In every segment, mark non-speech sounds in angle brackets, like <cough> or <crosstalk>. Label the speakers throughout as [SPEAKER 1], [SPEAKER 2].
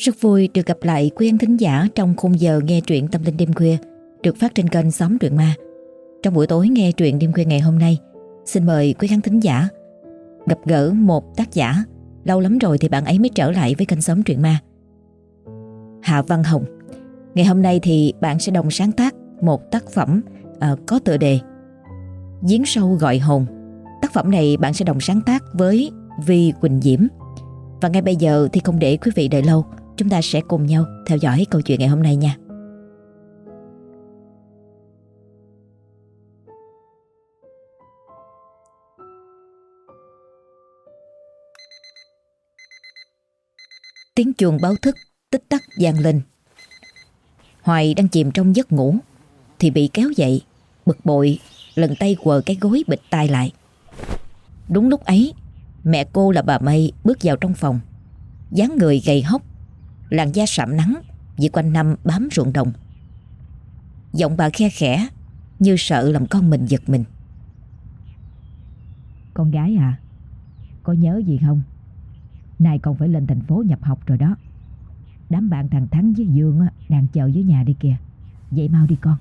[SPEAKER 1] Rất vui được gặp lại quý khán thính giả trong khung giờ nghe truyện tâm linh đêm khuya được phát trên kênh Xóm Truyện Ma. Trong buổi tối nghe truyện đêm khuya ngày hôm nay, xin mời quý khán thính giả gặp gỡ một tác giả. Lâu lắm rồi thì bạn ấy mới trở lại với kênh Xóm Truyện Ma. Hạ Văn Hồng. Ngày hôm nay thì bạn sẽ đồng sáng tác một tác phẩm uh, có tựa đề Giếng sâu gọi hồn. Tác phẩm này bạn sẽ đồng sáng tác với Vi Quỳnh Diễm. Và ngay bây giờ thì không để quý vị đợi lâu, chúng ta sẽ cùng nhau theo dõi câu chuyện ngày hôm nay nha. Tiếng chuông báo thức tích tắc vang lên. Hoài đang chìm trong giấc ngủ thì bị kéo dậy, bực bội, lần tay quờ cái gối bịch tai lại. Đúng lúc ấy, mẹ cô là bà Mây bước vào trong phòng. dáng người gầy hốc, làn da sạm nắng vì quanh năm bám ruộng đồng. Giọng bà khe khẽ, như sợ làm con mình giật mình.
[SPEAKER 2] Con gái à, có nhớ gì không? Nay con phải lên thành phố nhập học rồi đó. Đám bạn thằng Thắng với Dương đang chờ dưới nhà đi kìa. Vậy mau đi con.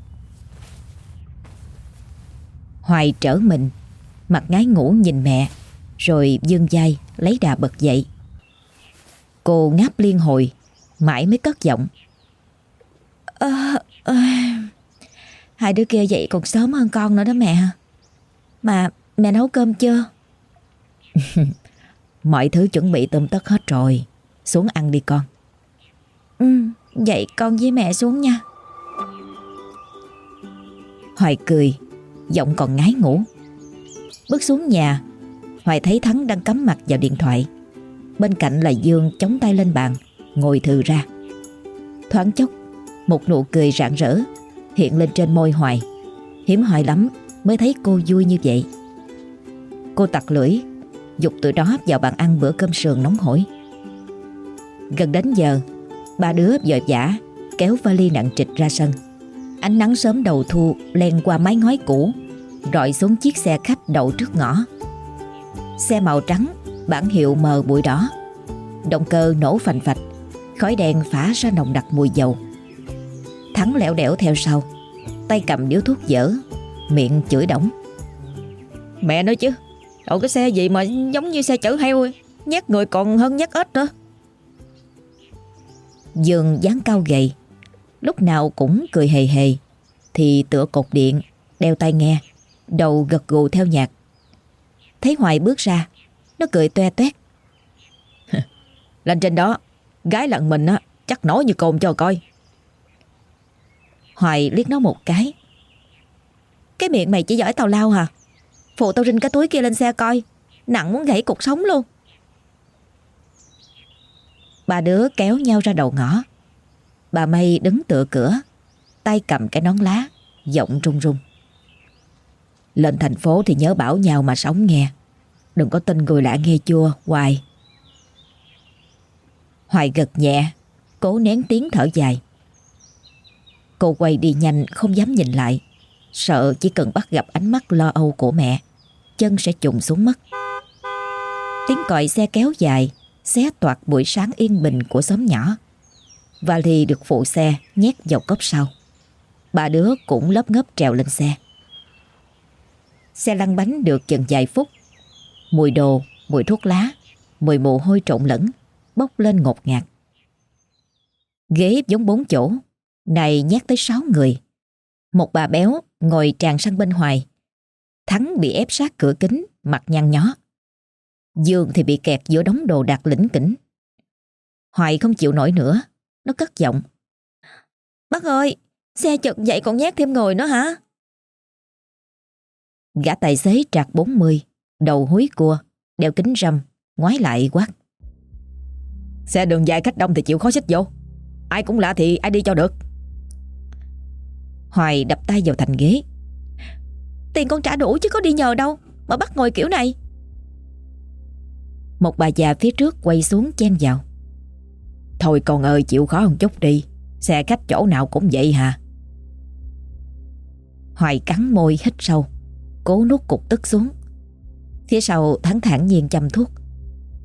[SPEAKER 1] Hoài trở mình, mặt ngái ngủ nhìn mẹ, rồi dương dai lấy đà bật dậy. Cô ngáp liên hồi, mãi mới cất giọng. À, à, hai đứa kia dậy còn sớm hơn con nữa đó mẹ. Mà mẹ nấu cơm chưa? <laughs> Mọi thứ chuẩn bị tôm tất hết rồi. Xuống ăn đi con. Ừ, vậy con với mẹ xuống nha. Hoài cười, giọng còn ngái ngủ. Bước xuống nhà, Hoài thấy Thắng đang cắm mặt vào điện thoại. Bên cạnh là Dương chống tay lên bàn, ngồi thừ ra. Thoáng chốc, một nụ cười rạng rỡ hiện lên trên môi Hoài. Hiếm hoài lắm mới thấy cô vui như vậy. Cô tặc lưỡi, dục tụi đó vào bàn ăn bữa cơm sườn nóng hổi. Gần đến giờ, ba đứa vội vã kéo vali nặng trịch ra sân. Ánh nắng sớm đầu thu len qua mái ngói cũ, rọi xuống chiếc xe khách đậu trước ngõ. Xe màu trắng, bản hiệu mờ bụi đỏ. Động cơ nổ phành phạch, khói đen phả ra nồng đặc mùi dầu. Thắng lẻo đẻo theo sau, tay cầm điếu thuốc dở, miệng chửi đổng.
[SPEAKER 3] Mẹ nói chứ, Ủa cái xe gì mà giống như xe chở heo Nhát người còn hơn nhát ếch nữa.
[SPEAKER 1] Dương dáng cao gầy Lúc nào cũng cười hề hề Thì tựa cột điện Đeo tai nghe Đầu gật gù theo nhạc. Thấy Hoài bước ra Nó cười toe toét. <laughs>
[SPEAKER 3] Lên trên đó Gái lận mình á, Chắc nói như cồn cho coi.
[SPEAKER 1] Hoài liếc nó một cái. Cái miệng mày chỉ giỏi tàu lao hả? Phụ tao rinh cái túi kia lên xe coi. Nặng muốn gãy cục sống luôn. Ba đứa kéo nhau ra đầu ngõ. Bà Mây đứng tựa cửa, Tay cầm cái nón lá, Giọng run run. Lên thành phố thì nhớ bảo nhau mà sống nghe. Đừng có tin người lạ nghe chua, Hoài. Hoài gật nhẹ Cố nén tiếng thở dài Cô quay đi nhanh không dám nhìn lại Sợ chỉ cần bắt gặp ánh mắt lo âu của mẹ chân sẽ trùng xuống mất. Tiếng còi xe kéo dài, xé toạc buổi sáng yên bình của xóm nhỏ. Vali được phụ xe nhét vào cốp sau. Ba đứa cũng lấp ngấp trèo lên xe. Xe lăn bánh được chừng vài phút. Mùi đồ, mùi thuốc lá, mùi mồ hôi trộn lẫn, bốc lên ngột ngạt. Ghế giống bốn chỗ, này nhét tới sáu người. Một bà béo ngồi tràn sang bên hoài, Thắng bị ép sát cửa kính, mặt nhăn nhó. Dương thì bị kẹt giữa đống đồ đạc lĩnh kỉnh. Hoài không chịu nổi nữa, nó cất giọng. Bác ơi, xe chật vậy còn nhét thêm ngồi nữa hả? Gã tài xế trạc 40, đầu húi cua, đeo kính râm, ngoái lại quát.
[SPEAKER 3] Xe đường dài khách đông thì chịu khó xích vô. Ai cũng lạ thì ai đi cho được.
[SPEAKER 1] Hoài đập tay vào thành ghế, Tiền con trả đủ chứ có đi nhờ đâu Mà bắt ngồi kiểu này. Một bà già phía trước quay xuống chen vào.
[SPEAKER 3] Thôi con ơi chịu khó hơn chút đi. Xe khách chỗ nào cũng vậy hả
[SPEAKER 1] Hoài cắn môi hít sâu Cố nuốt cục tức xuống. Phía sau thắng thản nhiên chăm thuốc.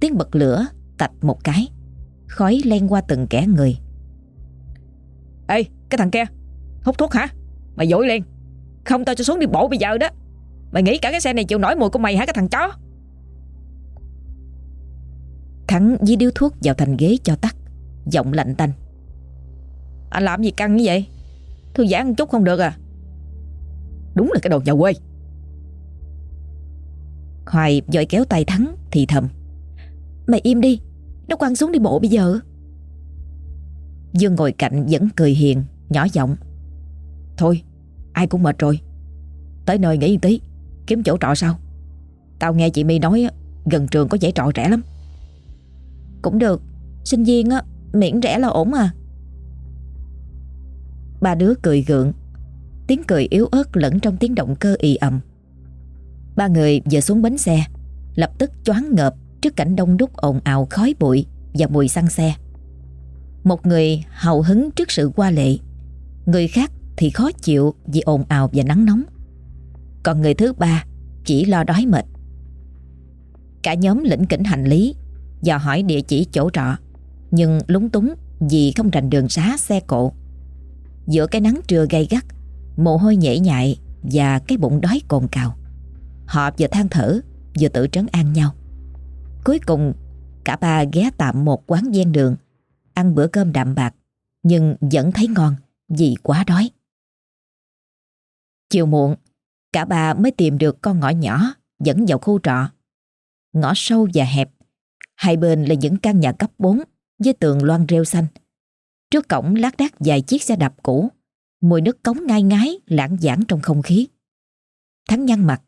[SPEAKER 1] Tiếng bật lửa tạch một cái. Khói len qua từng kẻ người.
[SPEAKER 3] Ê cái thằng kia Hút thuốc hả? Mày dội lên Không tao cho xuống đi bộ bây giờ đó. Mày nghĩ cả cái xe này chịu nổi mùi của mày hả cái thằng chó?
[SPEAKER 1] Thắng dí điếu thuốc vào thành ghế cho tắt Giọng lạnh tanh.
[SPEAKER 3] Anh làm gì căng như vậy? Thư giãn một chút không được à? Đúng là cái đồ nhà quê.
[SPEAKER 1] Hoài dội kéo tay Thắng thì thầm. Mày im đi nó quăng xuống đi bộ bây giờ. Dương ngồi cạnh vẫn cười hiền, Nhỏ giọng.
[SPEAKER 3] Thôi, ai cũng mệt rồi. Tới nơi nghỉ tí, Kiếm chỗ trọ sao Tao nghe chị My nói Gần trường có dãy trọ rẻ lắm.
[SPEAKER 1] Cũng được, Sinh viên á, miễn rẻ là ổn à. Ba đứa cười gượng, Tiếng cười yếu ớt lẫn trong tiếng động cơ ì ầm. Ba người vừa xuống bến xe, Lập tức choáng ngợp Trước cảnh đông đúc ồn ào khói bụi Và mùi xăng xe. Một người hào hứng trước sự qua lệ, Người khác thì khó chịu Vì ồn ào và nắng nóng. Còn người thứ ba Chỉ lo đói mệt. Cả nhóm lĩnh kỉnh hành lý và hỏi địa chỉ chỗ trọ, Nhưng lúng túng Vì không rành đường xá xe cộ. Giữa cái nắng trưa gay gắt, Mồ hôi nhễ nhại Và cái bụng đói cồn cào, Họ vừa than thở Vừa tự trấn an nhau. Cuối cùng, cả ba ghé tạm một quán ven đường, Ăn bữa cơm đạm bạc, Nhưng vẫn thấy ngon Vì quá đói. Chiều muộn, Cả ba mới tìm được con ngõ nhỏ Dẫn vào khu trọ. Ngõ sâu và hẹp, Hai bên là những căn nhà cấp 4 Với tường loan rêu xanh. Trước cổng lác đác vài chiếc xe đạp cũ, Mùi nước cống ngai ngái lãng giảng trong không khí. Thắng nhăn mặt.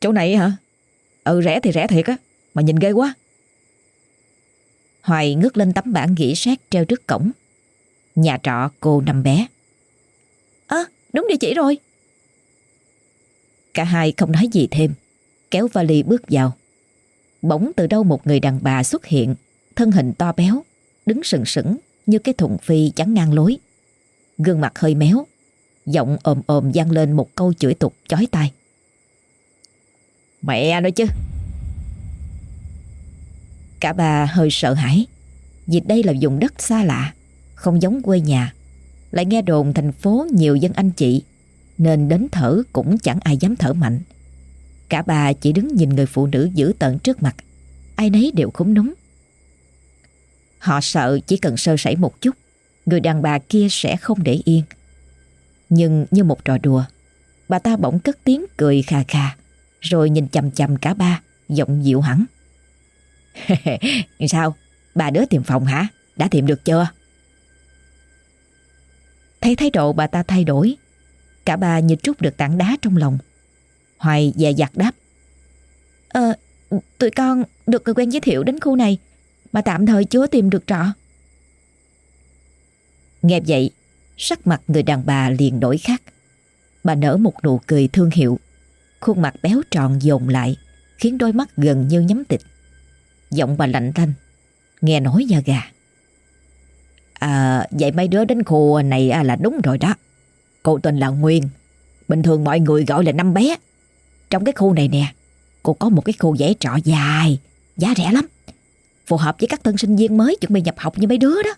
[SPEAKER 3] Chỗ này hả? Ừ rẻ thì rẻ thiệt á. Mà nhìn ghê quá.
[SPEAKER 1] Hoài ngước lên tấm bảng gỉ sét treo trước cổng. Nhà trọ cô nằm bé. Ơ, đúng địa chỉ rồi. Cả hai không nói gì thêm, Kéo vali bước vào. Bỗng từ đâu một người đàn bà xuất hiện, Thân hình to béo, Đứng sừng sững như cái thùng phi chắn ngang lối. Gương mặt hơi méo, Giọng ồm ồm vang lên một câu chửi tục chói tai.
[SPEAKER 3] Mẹ nói chứ.
[SPEAKER 1] Cả ba hơi sợ hãi. Vì đây là vùng đất xa lạ, Không giống quê nhà. Lại nghe đồn thành phố nhiều dân anh chị, Nên đến thở cũng chẳng ai dám thở mạnh. Cả bà chỉ đứng nhìn người phụ nữ dữ tợn trước mặt. Ai nấy đều khúng núng Họ sợ chỉ cần sơ sẩy một chút, Người đàn bà kia sẽ không để yên. Nhưng như một trò đùa, Bà ta bỗng cất tiếng cười khà khà Rồi nhìn chầm chầm cả ba, Giọng dịu hẳn.
[SPEAKER 3] Sao? Bà đứa tìm phòng hả? Đã tìm được chưa?
[SPEAKER 1] Thấy thái độ bà ta thay đổi, Cả ba như trút được tảng đá trong lòng. Hoài dè dặt đáp Ờ Tụi con được người quen giới thiệu đến khu này, Mà tạm thời chưa tìm được trọ. Nghe vậy, Sắc mặt người đàn bà liền đổi khác. Bà nở một nụ cười thương hiệu, Khuôn mặt béo tròn dồn lại, Khiến đôi mắt gần như nhắm tịch. Giọng bà lạnh thanh. Nghe nói da gà.
[SPEAKER 3] À vậy mấy đứa đến khu này à, là đúng rồi đó. Cô tên là Nguyên. Bình thường mọi người gọi là năm bé. Trong cái khu này nè Cô có một cái khu dãy trọ dài Giá rẻ lắm. Phù hợp với các tân sinh viên mới chuẩn bị nhập học như mấy đứa đó.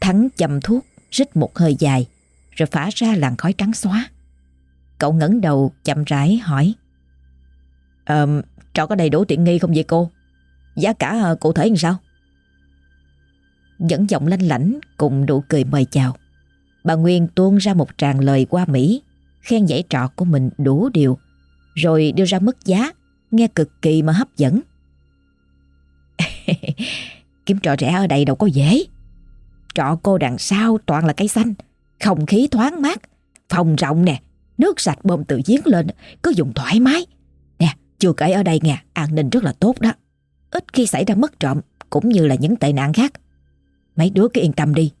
[SPEAKER 1] Thắng chầm thuốc Rít một hơi dài Rồi phả ra làn khói trắng xóa. Cậu ngẩng đầu chậm rãi hỏi
[SPEAKER 3] um, trọ có đầy đủ tiện nghi không vậy cô? Giá cả à, cụ thể làm sao?
[SPEAKER 1] Dẫn giọng lanh lảnh cùng nụ cười mời chào Bà Nguyên tuôn ra một tràng lời qua Mỹ, Khen dãy trọ của mình đủ điều, Rồi đưa ra mức giá, Nghe cực kỳ mà hấp dẫn <laughs>
[SPEAKER 3] Kiếm trọ rẻ ở đây đâu có dễ Trọ cô đằng sau toàn là cây xanh, Không khí thoáng mát, Phòng rộng nè, Nước sạch bơm từ giếng lên, Cứ dùng thoải mái chưa kể ở đây nha An ninh rất là tốt đó. Ít khi xảy ra mất trộm, Cũng như là những tệ nạn khác. Mấy đứa cứ yên tâm đi.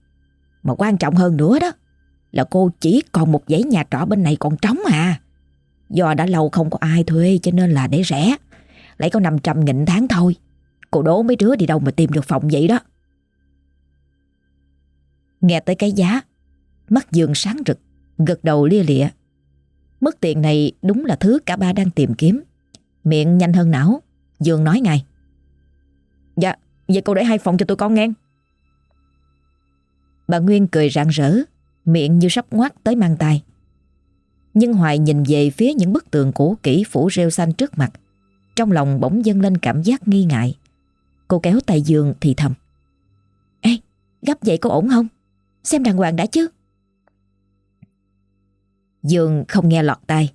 [SPEAKER 3] Mà quan trọng hơn nữa đó, Là cô chỉ còn một dãy nhà trọ bên này còn trống à. Do đã lâu không có ai thuê, Cho nên là để rẻ. Lấy có 500 nghìn tháng thôi. Cô đố mấy đứa đi đâu mà tìm được phòng vậy đó.
[SPEAKER 1] Nghe tới cái giá, Mắt Dương sáng rực, Gật đầu lia lịa. Mức tiền này đúng là thứ cả ba đang tìm kiếm. Miệng nhanh hơn não. Dương nói ngay.
[SPEAKER 3] Dạ Vậy cô để hai phòng cho tụi con nghe.
[SPEAKER 1] Bà Nguyên cười rạng rỡ Miệng như sắp ngoác tới mang tay Nhưng Hoài nhìn về phía những bức tường cũ kỹ phủ rêu xanh trước mặt Trong lòng bỗng dâng lên cảm giác nghi ngại. Cô kéo tay Dương thì thầm. Ê, gấp vậy có ổn không? Xem đàng hoàng đã chứ. Dương không nghe lọt tai.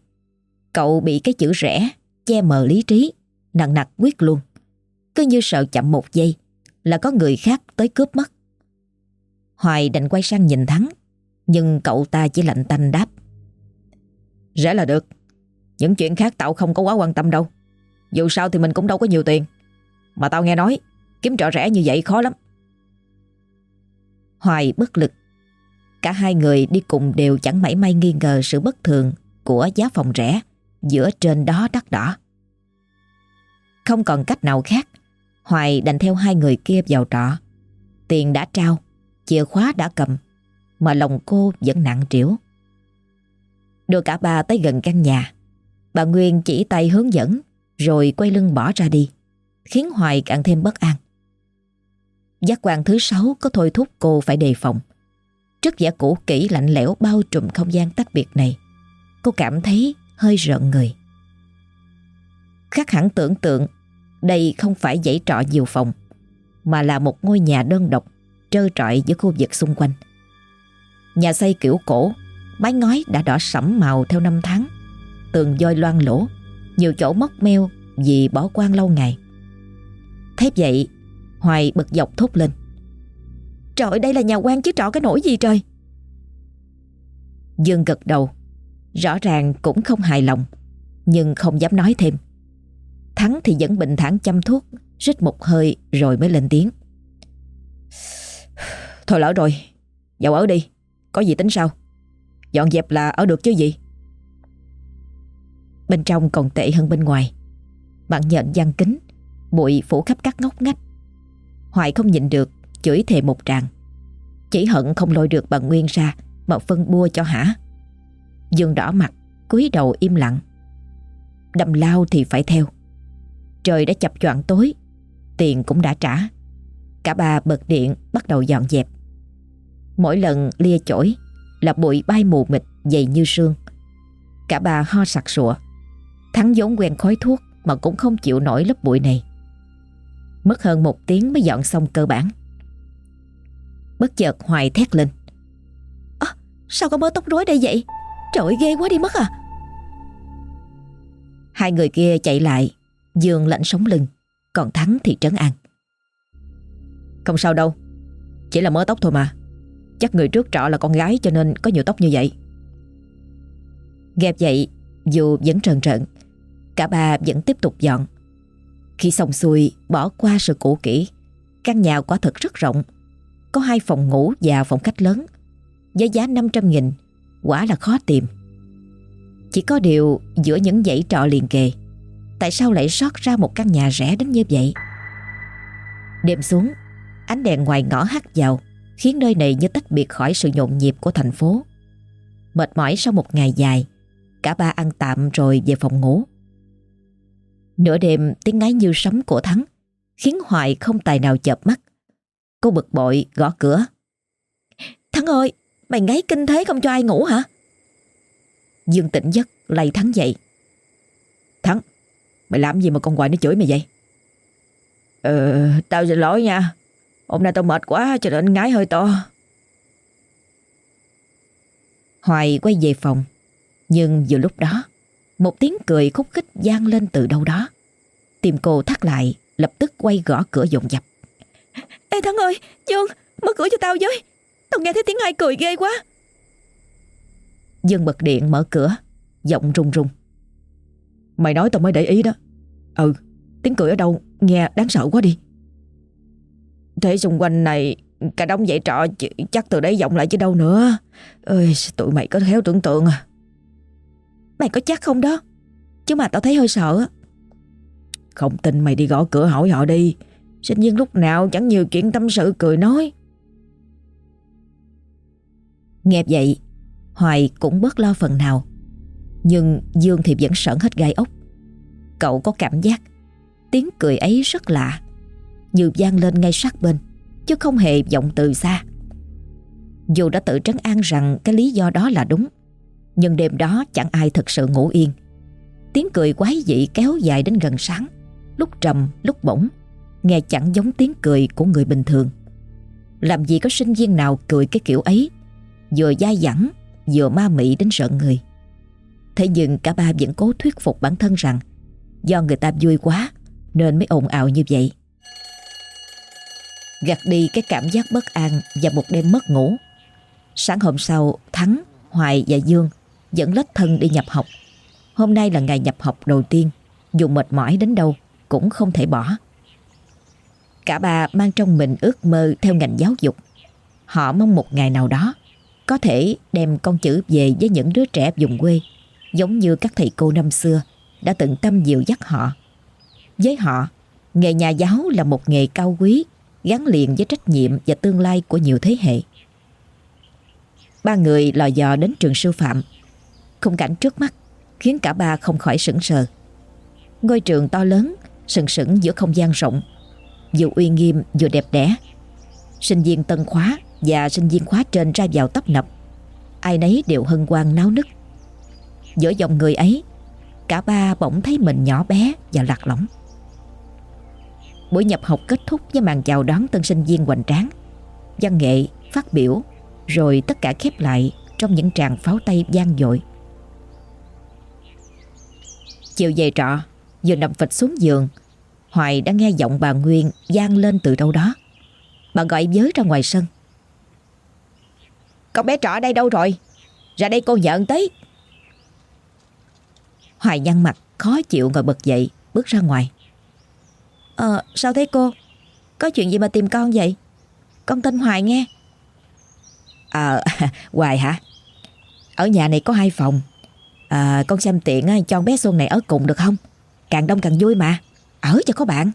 [SPEAKER 1] Cậu bị cái chữ rẻ Che mờ lý trí, Nặng nặc quyết luôn. Cứ như sợ chậm một giây Là có người khác tới cướp mất. Hoài đành quay sang nhìn Thắng, Nhưng cậu ta chỉ lạnh tanh đáp.
[SPEAKER 3] Rẽ là được, Những chuyện khác tao không có quá quan tâm đâu. Dù sao thì mình cũng đâu có nhiều tiền. Mà tao nghe nói, Kiếm trọ rẻ như vậy khó lắm.
[SPEAKER 1] Hoài bất lực. Cả hai người đi cùng đều chẳng mảy may nghi ngờ sự bất thường của giá phòng rẻ giữa trên đó đắt đỏ. Không còn cách nào khác, Hoài đành theo hai người kia vào trọ. Tiền đã trao, chìa khóa đã cầm, mà lòng cô vẫn nặng trĩu. Đưa cả ba tới gần căn nhà, bà Nguyên chỉ tay hướng dẫn rồi quay lưng bỏ ra đi, khiến Hoài càng thêm bất an. Giác quan thứ sáu có thôi thúc cô phải đề phòng. Trước vẻ cũ kỹ lạnh lẽo bao trùm không gian tách biệt này, cô cảm thấy hơi rợn người. Khác hẳn tưởng tượng, đây không phải dãy trọ nhiều phòng, mà là một ngôi nhà đơn độc, trơ trọi giữa khu vực xung quanh. Nhà xây kiểu cổ, mái ngói đã đỏ sẫm màu theo năm tháng, tường doi loang lỗ, nhiều chỗ móc meo vì bỏ quan lâu ngày. Thế vậy, Hoài bật dọc thốt lên. Trời đây là nhà quan chứ trọ cái nỗi gì trời Dương gật đầu Rõ ràng cũng không hài lòng, Nhưng không dám nói thêm. Thắng thì vẫn bình thản chăm thuốc, Rít một hơi rồi mới lên tiếng.
[SPEAKER 3] Thôi lỡ rồi Dạo ở đi, Có gì tính sao Dọn dẹp là ở được chứ gì?
[SPEAKER 1] Bên trong còn tệ hơn bên ngoài. Bạn nhện gian kính, Bụi phủ khắp các ngóc ngách. Hoài không nhịn được, Chửi thề một tràng. Chỉ hận không lôi được bà Nguyên ra Mà phân bua cho hả? Dương đỏ mặt cúi đầu im lặng. Đầm lao thì phải theo. Trời đã chập choạng tối Tiền cũng đã trả. Cả ba bật điện bắt đầu dọn dẹp. Mỗi lần lia chổi Là bụi bay mù mịt dày như sương. Cả ba ho sặc sụa Thắng vốn quen khói thuốc Mà cũng không chịu nổi lớp bụi này. Mất hơn một tiếng mới dọn xong cơ bản. Bất chợt Hoài thét lên. À, Sao có mớ tóc rối đây vậy? Trời ghê quá đi mất à. Hai người kia chạy lại Dương lạnh sống lưng, Còn Thắng thì trấn an.
[SPEAKER 3] Không sao đâu, Chỉ là mớ tóc thôi mà. Chắc người trước trọ là con gái cho nên có nhiều tóc như vậy.
[SPEAKER 1] Ghép vậy Dù vẫn trần trợn, Cả ba vẫn tiếp tục dọn. Khi xong xuôi, bỏ qua sự cũ kỹ, Căn nhà quả thật rất rộng. Có hai phòng ngủ và phòng khách lớn, Với giá 500 nghìn Quả là khó tìm. Chỉ có điều giữa những dãy trọ liền kề, Tại sao lại sót ra một căn nhà rẻ đến như vậy? Đêm xuống, Ánh đèn ngoài ngõ hắt vào, Khiến nơi này như tách biệt khỏi sự nhộn nhịp của thành phố. Mệt mỏi sau một ngày dài, Cả ba ăn tạm rồi về phòng ngủ. Nửa đêm, tiếng ngáy như sấm của Thắng Khiến Hoài không tài nào chợp mắt. Cô bực bội gõ cửa. Thắng ơi Mày ngáy kinh thế không cho ai ngủ hả? Dương tỉnh giấc lầy Thắng dậy.
[SPEAKER 3] Thắng, Mày làm gì mà con Hoài nó chửi mày vậy? Ờ Tao xin lỗi nha. Hôm nay tao mệt quá cho nên ngái hơi to.
[SPEAKER 1] Hoài quay về phòng. Nhưng vừa lúc đó, Một tiếng cười khúc khích gian lên từ đâu đó. Tìm cô thắt lại, Lập tức quay gõ cửa dồn dập. Ê Thắng ơi, Dương, mở cửa cho tao với. Tao nghe thấy tiếng ai cười ghê quá. Dương bật điện mở cửa, Giọng run run.
[SPEAKER 3] Mày nói tao mới để ý đó. Ừ tiếng cười ở đâu? Nghe đáng sợ quá đi. Thế xung quanh này, Cả đống dạy trọ chắc từ đấy vọng lại chứ đâu nữa. Ơi tụi mày có khéo tưởng tượng à.
[SPEAKER 1] Mày có chắc không đó? Chứ mà tao thấy hơi sợ.
[SPEAKER 3] Không tin mày đi gõ cửa hỏi họ đi. Sinh viên lúc nào chẳng nhiều chuyện tâm sự cười nói.
[SPEAKER 1] Nghe vậy, Hoài cũng bớt lo phần nào. Nhưng Dương thì vẫn sợn hết gai ốc. Cậu có cảm giác, Tiếng cười ấy rất lạ, Như vang lên ngay sát bên, Chứ không hề vọng từ xa. Dù đã tự trấn an rằng Cái lý do đó là đúng, Nhưng đêm đó chẳng ai thật sự ngủ yên. Tiếng cười quái dị kéo dài đến gần sáng, Lúc trầm, lúc bổng Nghe chẳng giống tiếng cười của người bình thường. Làm gì có sinh viên nào cười cái kiểu ấy Vừa dai dẳng Vừa ma mị đến sợ người. Thế nhưng cả ba vẫn cố thuyết phục bản thân rằng Do người ta vui quá Nên mới ồn ào như vậy. Gạt đi cái cảm giác bất an Và một đêm mất ngủ. Sáng hôm sau Thắng, Hoài và Dương Dẫn lết thân đi nhập học. Hôm nay là ngày nhập học đầu tiên Dù mệt mỏi đến đâu Cũng không thể bỏ. Cả ba mang trong mình ước mơ Theo ngành giáo dục. Họ mong một ngày nào đó có thể đem con chữ về với những đứa trẻ vùng quê, Giống như các thầy cô năm xưa Đã tận tâm dìu dắt họ. Với họ, Nghề nhà giáo là một nghề cao quý, Gắn liền với trách nhiệm và tương lai của nhiều thế hệ. Ba người lò dò đến trường sư phạm. Khung cảnh trước mắt Khiến cả ba không khỏi sững sờ. Ngôi trường to lớn, Sừng sững giữa không gian rộng. Vừa uy nghiêm vừa đẹp đẽ, Sinh viên tân khóa và sinh viên khóa trên ra vào tấp nập. Ai nấy đều hân hoan náo nức. Giữa dòng người ấy Cả ba bỗng thấy mình nhỏ bé và lạc lõng. Buổi nhập học kết thúc với màn chào đón tân sinh viên hoành tráng văn nghệ, phát biểu Rồi tất cả khép lại trong những tràng pháo tay vang dội. Chiều về trọ Vừa nằm phịch xuống giường Hoài đã nghe giọng bà Nguyên vang lên từ đâu đó. Bà gọi giới ra ngoài sân. Con bé trọ đây đâu rồi? Ra đây cô nhận tới. Hoài nhăn mặt khó chịu ngồi bật dậy Bước ra ngoài. Ờ sao thế cô? Có chuyện gì mà tìm con vậy? Con tên Hoài nghe. Ờ <laughs> Hoài hả? Ở nhà này có hai phòng. À, Con xem tiện cho bé Xuân này ở cùng được không? Càng đông càng vui mà. Ở cho có bạn.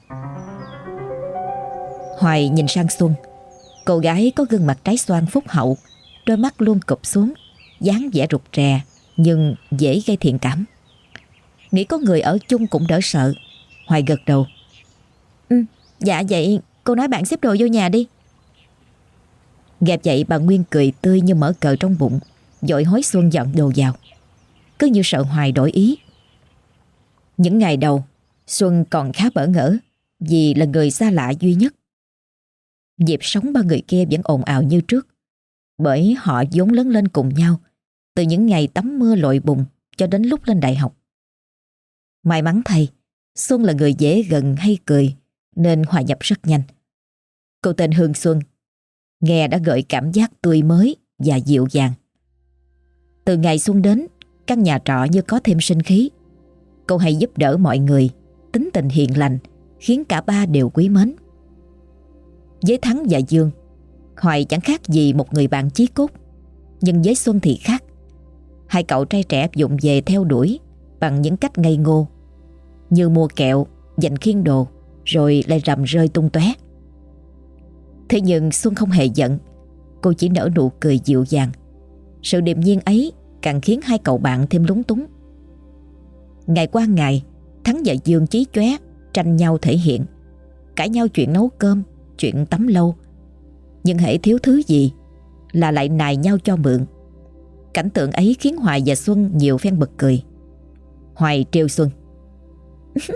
[SPEAKER 1] Hoài nhìn sang Xuân. Cô gái có gương mặt trái xoan phúc hậu Đôi mắt luôn cụp xuống dáng vẻ rụt rè Nhưng dễ gây thiện cảm. Nghĩ có người ở chung cũng đỡ sợ. Hoài gật đầu. Ừ dạ vậy cô nói bạn xếp đồ vô nhà đi. Gẹp dậy bà Nguyên cười tươi như mở cờ trong bụng Dội hối Xuân dọn đồ vào. Cứ như sợ Hoài đổi ý. Những ngày đầu Xuân còn khá bỡ ngỡ Vì là người xa lạ duy nhất. Dịp sống ba người kia vẫn ồn ào như trước bởi họ vốn lớn lên cùng nhau, Từ những ngày tắm mưa lội bùng Cho đến lúc lên đại học. May mắn thay, Xuân là người dễ gần hay cười, Nên hòa nhập rất nhanh. Cô tên Hương Xuân, Nghe đã gợi cảm giác tươi mới Và dịu dàng. Từ ngày Xuân đến, Căn nhà trọ như có thêm sinh khí. Cô hay giúp đỡ mọi người, Tính tình hiền lành, Khiến cả ba đều quý mến. Với Thắng và Dương Hoài chẳng khác gì một người bạn chí cốt. Nhưng với Xuân thì khác. Hai cậu trai trẻ dụng về theo đuổi Bằng những cách ngây ngô. Như mua kẹo, dành khiên đồ Rồi lại rầm rơi tung tóe. Thế nhưng Xuân không hề giận. Cô chỉ nở nụ cười dịu dàng. Sự điềm nhiên ấy càng khiến hai cậu bạn thêm lúng túng. Ngày qua ngày Thắng và Dương chí chóe Tranh nhau thể hiện. Cãi nhau chuyện nấu cơm Chuyện tắm lâu nhưng hãy thiếu thứ gì Là lại nài nhau cho mượn. Cảnh tượng ấy khiến Hoài và Xuân nhiều phen bật cười. Hoài trêu Xuân. <laughs>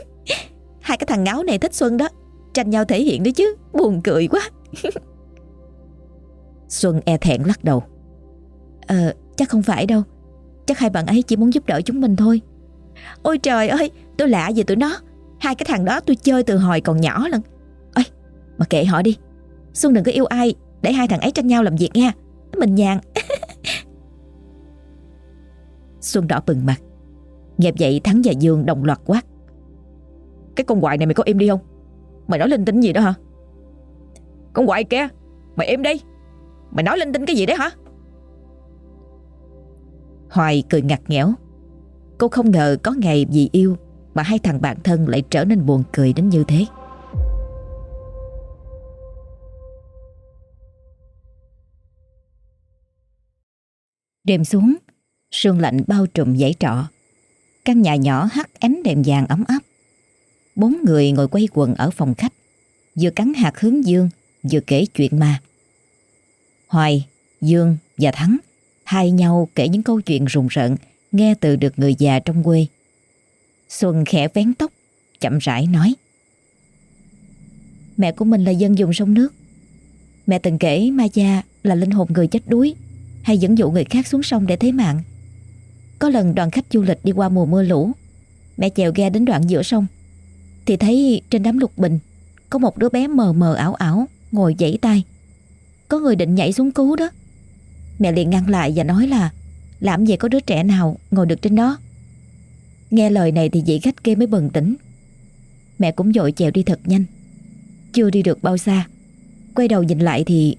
[SPEAKER 1] Hai cái thằng ngáo này thích Xuân đó. Tranh nhau thể hiện đấy chứ. Buồn cười quá. <laughs> Xuân e thẹn lắc đầu. Ờ chắc không phải đâu. Chắc hai bạn ấy chỉ muốn giúp đỡ chúng mình thôi. Ôi trời ơi, Tôi lạ về tụi nó. Hai cái thằng đó tôi chơi từ hồi còn nhỏ lần Ôi mà kệ họ đi. Xuân đừng có yêu ai, Để hai thằng ấy tranh nhau làm việc nha. Mình nhàn. <laughs> Xuân đỏ bừng mặt. Nghe vậy Thắng và Dương đồng loạt quát. Cái con quại này mày có im đi không? Mày nói linh tinh gì đó hả? Con quại kia, Mày im đi. Mày nói linh tinh cái gì đấy hả? Hoài cười ngặt nghẽo. Cô không ngờ có ngày vì yêu Mà hai thằng bạn thân lại trở nên buồn cười đến như thế. Đêm xuống Sương lạnh bao trùm dãy trọ. Căn nhà nhỏ hắt ánh đèn vàng ấm áp. Bốn người ngồi quay quần ở phòng khách Vừa cắn hạt hướng dương Vừa kể chuyện ma Hoài, Dương và Thắng Hai nhau kể những câu chuyện rùng rợn Nghe từ được người già trong quê. Xuân khẽ vén tóc Chậm rãi nói Mẹ của mình là dân dùng sông nước. Mẹ từng kể ma gia là linh hồn người chết đuối. Hay dẫn dụ người khác xuống sông để thế mạng. Có lần đoàn khách du lịch đi qua mùa mưa lũ, Mẹ chèo ghe đến đoạn giữa sông, Thì thấy trên đám lục bình, Có một đứa bé mờ mờ ảo ảo Ngồi dãy tay. Có người định nhảy xuống cứu đó. Mẹ liền ngăn lại và nói là, Làm gì có đứa trẻ nào ngồi được trên đó? Nghe lời này thì dĩ khách kia mới bừng tỉnh. Mẹ cũng dội chèo đi thật nhanh. Chưa đi được bao xa. Quay đầu nhìn lại thì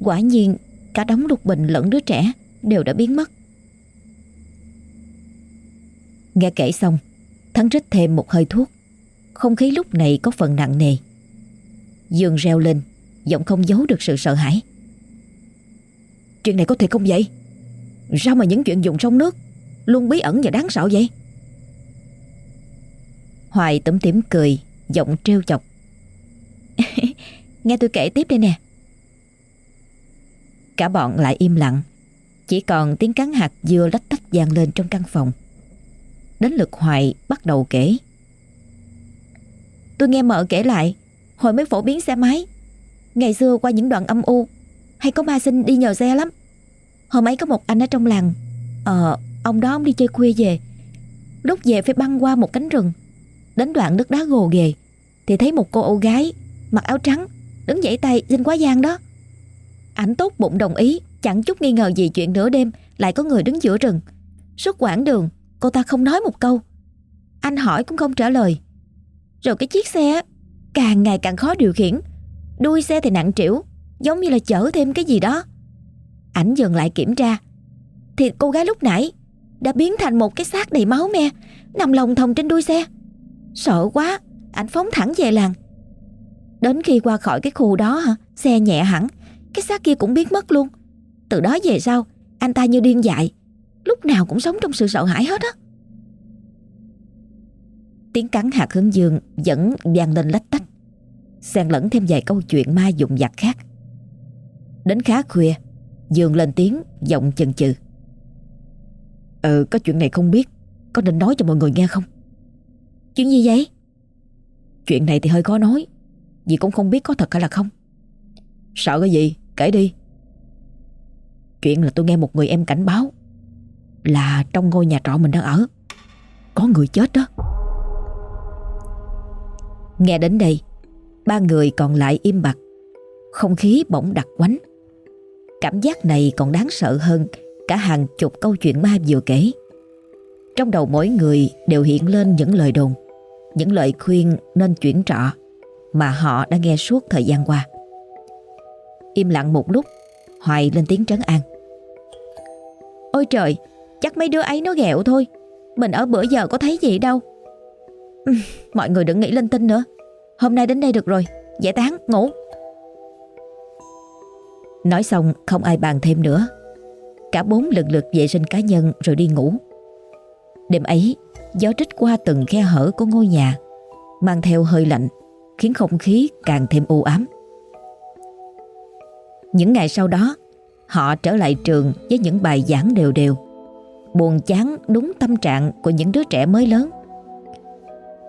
[SPEAKER 1] Quả nhiên cả đống lục bình lẫn đứa trẻ Đều đã biến mất. Nghe kể xong, Thắng rít thêm một hơi thuốc. Không khí lúc này có phần nặng nề. Dương reo lên, Giọng không giấu được sự sợ hãi. Chuyện này có thể không vậy? Sao mà những chuyện dùng sông nước Luôn bí ẩn và đáng sợ vậy? Hoài tấm tím cười, Giọng trêu chọc. <laughs> Nghe tôi kể tiếp đây nè. Cả bọn lại im lặng. Chỉ còn tiếng cắn hạt dưa lách tách vang lên trong căn phòng. Đến lượt Hoài bắt đầu kể. Tôi nghe mợ kể lại, Hồi mới phổ biến xe máy. Ngày xưa qua những đoạn âm u, Hay có ma sinh đi nhờ xe lắm. Hôm ấy có một anh ở trong làng Ờ ông đó ông đi chơi khuya về. Lúc về phải băng qua một cánh rừng, Đến đoạn đất đá gồ ghề, Thì thấy một cô ô gái Mặc áo trắng Đứng dãy tay xin quá gian đó. Ảnh tốt bụng đồng ý, Chẳng chút nghi ngờ gì chuyện nửa đêm Lại có người đứng giữa rừng. Suốt quãng đường, cô ta không nói một câu. Anh hỏi cũng không trả lời. Rồi cái chiếc xe càng ngày càng khó điều khiển. Đuôi xe thì nặng trĩu, Giống như là chở thêm cái gì đó. Ảnh dừng lại kiểm tra. Thì cô gái lúc nãy Đã biến thành một cái xác đầy máu me, Nằm lòng thòng trên đuôi xe. Sợ quá, Ảnh phóng thẳng về làng. Đến khi qua khỏi cái khu đó hả, Xe nhẹ hẳn cái xác kia cũng biến mất luôn. Từ đó về sau Anh ta như điên dại. Lúc nào cũng sống trong sự sợ hãi hết á. Tiếng cắn hạt hướng dương Vẫn vang lên lách tách. Xen lẫn thêm vài câu chuyện ma dụng vặt khác. Đến khá khuya Dương lên tiếng giọng chần chừ. Ờ có chuyện này không biết Có nên nói cho mọi người nghe không? Chuyện gì vậy? Chuyện này thì hơi khó nói Vì cũng không biết có thật hay là không Sợ cái gì? Kể đi. Chuyện là tôi nghe một người em cảnh báo Là trong ngôi nhà trọ mình đang ở. Có người chết đó. Nghe đến đây, Ba người còn lại im bặt. Không khí bỗng đặc quánh. Cảm giác này còn đáng sợ hơn Cả hàng chục câu chuyện ma vừa kể. Trong đầu mỗi người đều hiện lên những lời đồn, Những lời khuyên nên chuyển trọ Mà họ đã nghe suốt thời gian qua. Im lặng một lúc, Hoài lên tiếng trấn an. Ôi trời, Chắc mấy đứa ấy nó ghẹo thôi, Mình ở bữa giờ có thấy gì đâu. Mọi người đừng nghĩ linh tinh nữa, Hôm nay đến đây được rồi, Giải tán, ngủ. Nói xong, không ai bàn thêm nữa. Cả bốn lần lượt vệ sinh cá nhân rồi đi ngủ. Đêm ấy, Gió trích qua từng khe hở của ngôi nhà, Mang theo hơi lạnh, Khiến không khí càng thêm u ám. Những ngày sau đó, Họ trở lại trường với những bài giảng đều đều, Buồn chán đúng tâm trạng của những đứa trẻ mới lớn.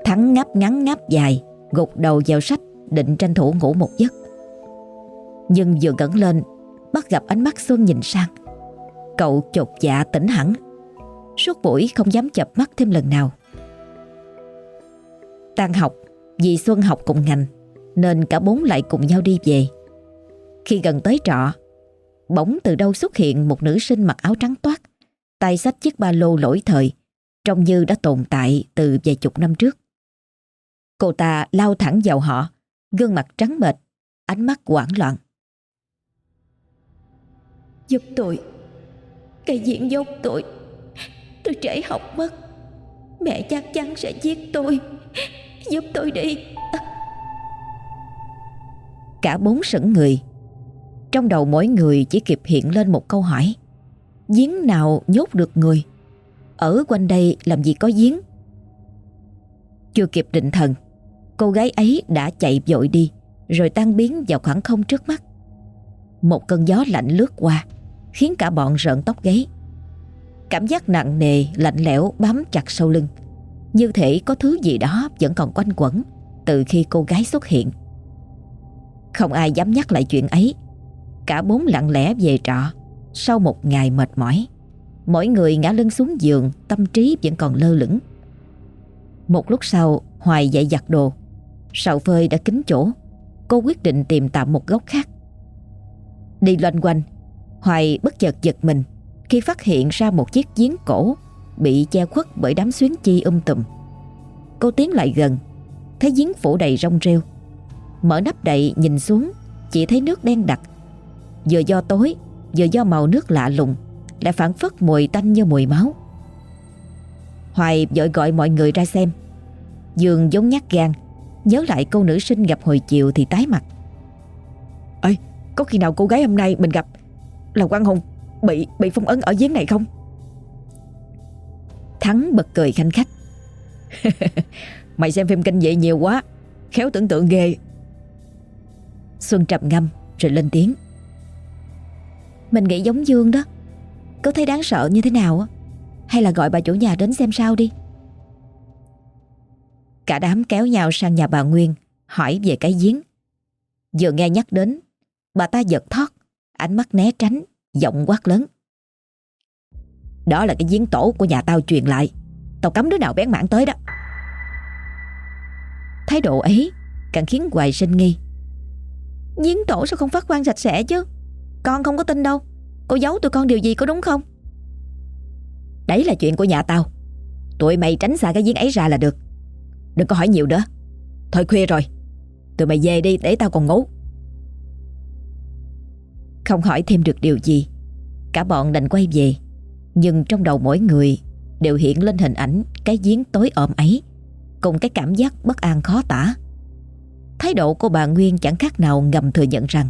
[SPEAKER 1] Thắng ngáp ngắn ngáp dài, Gục đầu vào sách, định tranh thủ ngủ một giấc. Nhưng vừa ngẩng lên Bắt gặp ánh mắt Xuân nhìn sang. Cậu chột dạ tỉnh hẳn, Suốt buổi không dám chập mắt thêm lần nào. Tan học, Vì Xuân học cùng ngành, Nên cả bốn lại cùng nhau đi về. Khi gần tới trọ Bỗng từ đâu xuất hiện một nữ sinh mặc áo trắng toát Tay xách chiếc ba lô lỗi thời Trông như đã tồn tại từ vài chục năm trước. Cô ta lao thẳng vào họ Gương mặt trắng bệch Ánh mắt hoảng loạn.
[SPEAKER 4] Giúp tôi. Cây diện giúp tôi. Tôi trễ học mất. Mẹ chắc chắn sẽ giết tôi. Giúp tôi đi.
[SPEAKER 1] Cả bốn sững người trong đầu mỗi người chỉ kịp hiện lên một câu hỏi Giếng nào nhốt được người Ở quanh đây làm gì có giếng Chưa kịp định thần Cô gái ấy đã chạy vội đi rồi tan biến vào khoảng không trước mắt. Một cơn gió lạnh lướt qua, khiến cả bọn rợn tóc gáy. Cảm giác nặng nề, lạnh lẽo bám chặt sau lưng. Như thể có thứ gì đó vẫn còn quanh quẩn từ khi cô gái xuất hiện. Không ai dám nhắc lại chuyện ấy. Cả bốn lặng lẽ về trọ sau một ngày mệt mỏi. Mỗi người ngã lưng xuống giường, tâm trí vẫn còn lơ lửng. Một lúc sau, Hoài dậy giặt đồ. sậu phơi đã kín chỗ. Cô quyết định tìm tạm một góc khác. Đi loanh quanh, Hoài bất chợt giật mình khi phát hiện ra một chiếc giếng cổ bị che khuất bởi đám xuyến chi um tùm. Cô tiến lại gần, thấy giếng phủ đầy rong rêu. Mở nắp đậy nhìn xuống, chỉ thấy nước đen đặc. Vừa do tối, vừa do màu nước lạ lùng, lại phản phất mùi tanh như mùi máu. Hoài vội gọi mọi người ra xem. Dương giống nhát gan, nhớ lại cô nữ sinh gặp hồi chiều thì tái mặt.
[SPEAKER 3] Ơi, có khi nào cô gái hôm nay mình gặp là Quang Hùng bị bị phong ấn ở giếng này không?
[SPEAKER 1] Thắng bật cười khanh khách. <laughs>
[SPEAKER 3] Mày xem phim kinh dị nhiều quá, khéo tưởng tượng ghê.
[SPEAKER 1] Xuân trầm ngâm rồi lên tiếng. Mình nghĩ giống Dương đó. Có thấy đáng sợ như thế nào á? Hay là gọi bà chủ nhà đến xem sao đi. Cả đám kéo nhau sang nhà bà Nguyên hỏi về cái giếng. Vừa nghe nhắc đến, bà ta giật thoát, ánh mắt né tránh, giọng quát lớn.
[SPEAKER 3] Đó là cái giếng tổ của nhà tao truyền lại. Tao cấm đứa nào bén mảng tới đó.
[SPEAKER 1] Thái độ ấy càng khiến Hoài sinh nghi.
[SPEAKER 4] Giếng tổ sao không phát quan sạch sẽ chứ? Con không có tin đâu. Cô giấu tụi con điều gì, có đúng không?
[SPEAKER 3] Đấy là chuyện của nhà tao. Tụi mày tránh xa cái giếng ấy ra là được. Đừng có hỏi nhiều nữa. Thôi khuya rồi. Tụi mày về đi, để tao còn ngủ.
[SPEAKER 1] Không hỏi thêm được điều gì Cả bọn đành quay về Nhưng trong đầu mỗi người Đều hiện lên hình ảnh cái giếng tối ôm ấy, Cùng cái cảm giác bất an khó tả Thái độ của bà Nguyên chẳng khác nào ngầm thừa nhận rằng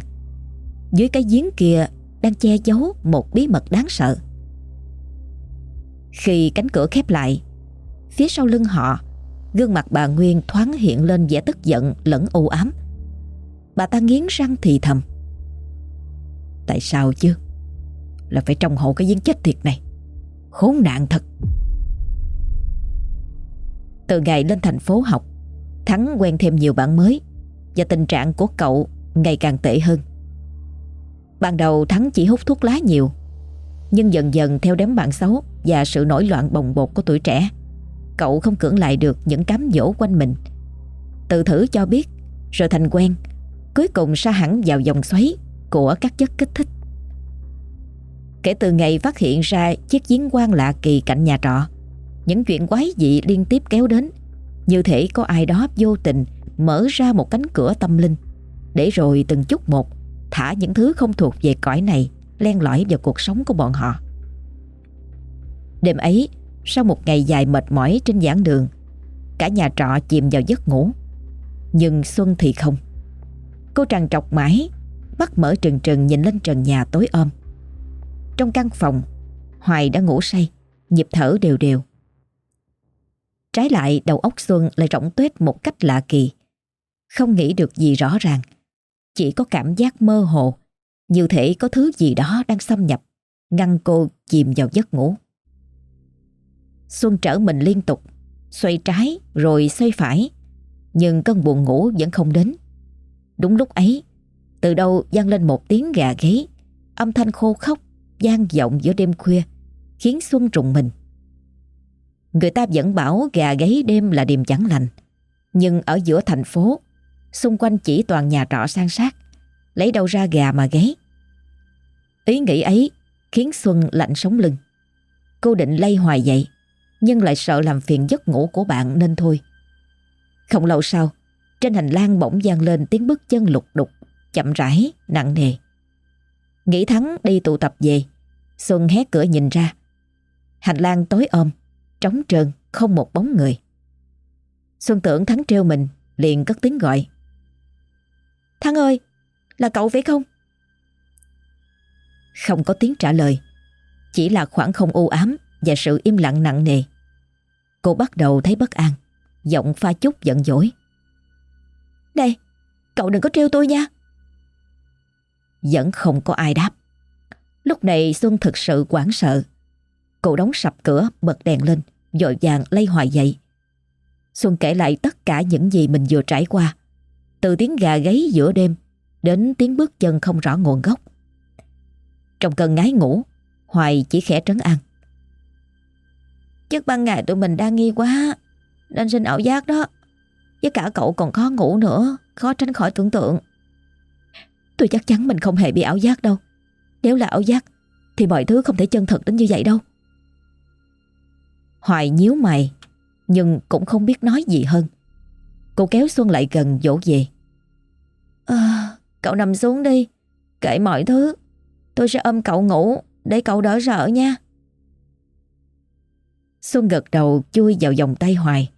[SPEAKER 1] dưới cái giếng kia Đang che giấu một bí mật đáng sợ. Khi cánh cửa khép lại, Phía sau lưng họ, Gương mặt bà Nguyên thoáng hiện lên vẻ tức giận lẫn u ám. Bà ta nghiến răng thì thầm. Tại sao chứ? Là phải trong hộ cái giếng chết tiệt này. Khốn nạn thật. Từ ngày lên thành phố học, Thắng quen thêm nhiều bạn mới Và tình trạng của cậu ngày càng tệ hơn. Ban đầu Thắng chỉ hút thuốc lá nhiều Nhưng dần dần theo đám bạn xấu Và sự nổi loạn bồng bột của tuổi trẻ Cậu không cưỡng lại được những cám dỗ quanh mình Tự thử cho biết Rồi thành quen Cuối cùng sa hẳn vào dòng xoáy của các chất kích thích. Kể từ ngày phát hiện ra chiếc giếng quan lạ kỳ cạnh nhà trọ, những chuyện quái dị liên tiếp kéo đến, như thể có ai đó vô tình mở ra một cánh cửa tâm linh, để rồi từng chút một thả những thứ không thuộc về cõi này len lỏi vào cuộc sống của bọn họ. Đêm ấy, sau một ngày dài mệt mỏi trên giảng đường, cả nhà trọ chìm vào giấc ngủ. Nhưng Xuân thì không. Cô trằn trọc mãi mắt mở trừng trừng nhìn lên trần nhà tối om. Trong căn phòng, Hoài đã ngủ say, nhịp thở đều đều. Trái lại đầu óc Xuân lại rỗng tuếch một cách lạ kỳ. Không nghĩ được gì rõ ràng, chỉ có cảm giác mơ hồ, như thể có thứ gì đó đang xâm nhập, ngăn cô chìm vào giấc ngủ. Xuân trở mình liên tục, xoay trái rồi xoay phải, nhưng cơn buồn ngủ vẫn không đến. Đúng lúc ấy, từ đâu vang lên một tiếng gà gáy Âm thanh khô khóc vang vọng giữa đêm khuya Khiến Xuân trùng mình Người ta vẫn bảo gà gáy đêm là điềm chẳng lành Nhưng ở giữa thành phố Xung quanh chỉ toàn nhà trọ sang sát Lấy đâu ra gà mà gáy Ý nghĩ ấy Khiến Xuân lạnh sống lưng Cô định lay hoài dậy Nhưng lại sợ làm phiền giấc ngủ của bạn nên thôi Không lâu sau Trên hành lang bỗng gian lên tiếng bước chân lục đục chậm rãi, nặng nề. Nghĩ Thắng đi tụ tập về, Xuân hé cửa nhìn ra. Hành lang tối ôm, trống trơn, không một bóng người. Xuân tưởng Thắng trêu mình, liền cất tiếng gọi. Thắng ơi, là cậu phải không? Không có tiếng trả lời, chỉ là khoảng không u ám và sự im lặng nặng nề. Cô bắt đầu thấy bất an, giọng pha chút giận dỗi. Đây,
[SPEAKER 3] Cậu đừng có trêu tôi nha
[SPEAKER 1] Vẫn không có ai đáp Lúc này Xuân thực sự hoảng sợ Cô đóng sập cửa bật đèn lên Dội vàng lay hoài dậy Xuân kể lại tất cả những gì mình vừa trải qua từ tiếng gà gáy giữa đêm Đến tiếng bước chân không rõ nguồn gốc. Trong cơn ngái ngủ, Hoài chỉ khẽ trấn an.
[SPEAKER 3] Chắc ban ngày tụi mình đang nghi quá, Nên sinh ảo giác đó. Với cả cậu còn khó ngủ nữa, Khó tránh khỏi tưởng tượng. Tôi chắc chắn mình không hề bị ảo giác đâu. Nếu là ảo giác, Thì mọi thứ không thể chân thật đến như vậy đâu.
[SPEAKER 1] Hoài nhíu mày, Nhưng cũng không biết nói gì hơn. Cô kéo Xuân lại gần dỗ về.
[SPEAKER 3] À, Cậu nằm xuống đi Kệ mọi thứ. Tôi sẽ ôm cậu ngủ Để cậu đỡ sợ nha.
[SPEAKER 1] Xuân gật đầu chui vào vòng tay Hoài.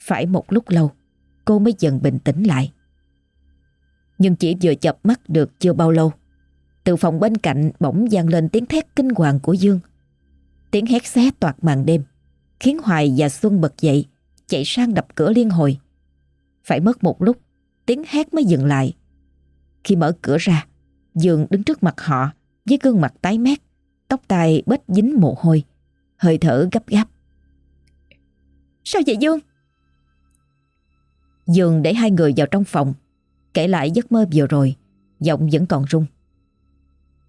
[SPEAKER 1] Phải một lúc lâu Cô mới dần bình tĩnh lại. Nhưng chỉ vừa chập mắt được chưa bao lâu Từ phòng bên cạnh bỗng vang lên tiếng thét kinh hoàng của Dương. Tiếng hét xé toạc màn đêm Khiến Hoài và Xuân bật dậy Chạy sang đập cửa liên hồi. Phải mất một lúc, Tiếng hét mới dừng lại. Khi mở cửa ra, Dương đứng trước mặt họ, Với gương mặt tái mét, Tóc tai bết dính mồ hôi, Hơi thở gấp gáp.
[SPEAKER 3] Sao vậy, Dương?
[SPEAKER 1] Dương để hai người vào trong phòng, Kể lại giấc mơ vừa rồi, Giọng vẫn còn rung.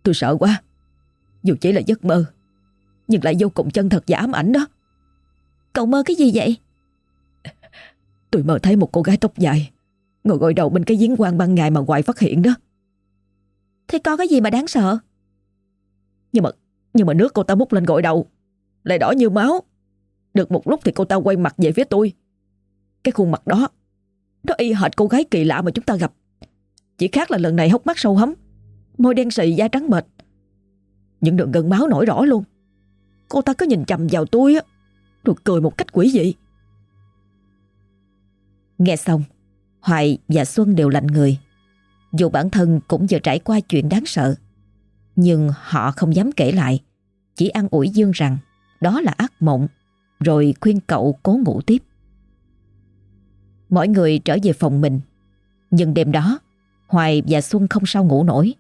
[SPEAKER 3] Tôi sợ quá, Dù chỉ là giấc mơ, Nhưng lại vô cùng chân thật và ám ảnh đó. Cậu mơ cái gì vậy? Tôi mơ thấy một cô gái tóc dài. Ngồi gội đầu bên cái giếng quang ban ngày mà ngoại phát hiện đó. Thế có cái gì mà đáng sợ? Nhưng mà Nhưng mà nước cô ta múc lên gội đầu. Lại đỏ như máu. Được một lúc thì cô ta quay mặt về phía tôi. Cái khuôn mặt đó Nó y hệt cô gái kỳ lạ mà chúng ta gặp. Chỉ khác là lần này hốc mắt sâu hấm. Môi đen xì da trắng bệch Những đường gần máu nổi rõ luôn. Cô ta cứ nhìn chầm vào tôi á Rồi cười một cách quỷ dị
[SPEAKER 1] Nghe xong, Hoài và Xuân đều lạnh người. Dù bản thân cũng vừa trải qua chuyện đáng sợ, Nhưng họ không dám kể lại. Chỉ an ủi Dương rằng Đó là ác mộng, Rồi khuyên cậu cố ngủ tiếp. Mỗi người trở về phòng mình. Nhưng đêm đó, Hoài và Xuân không sao ngủ nổi.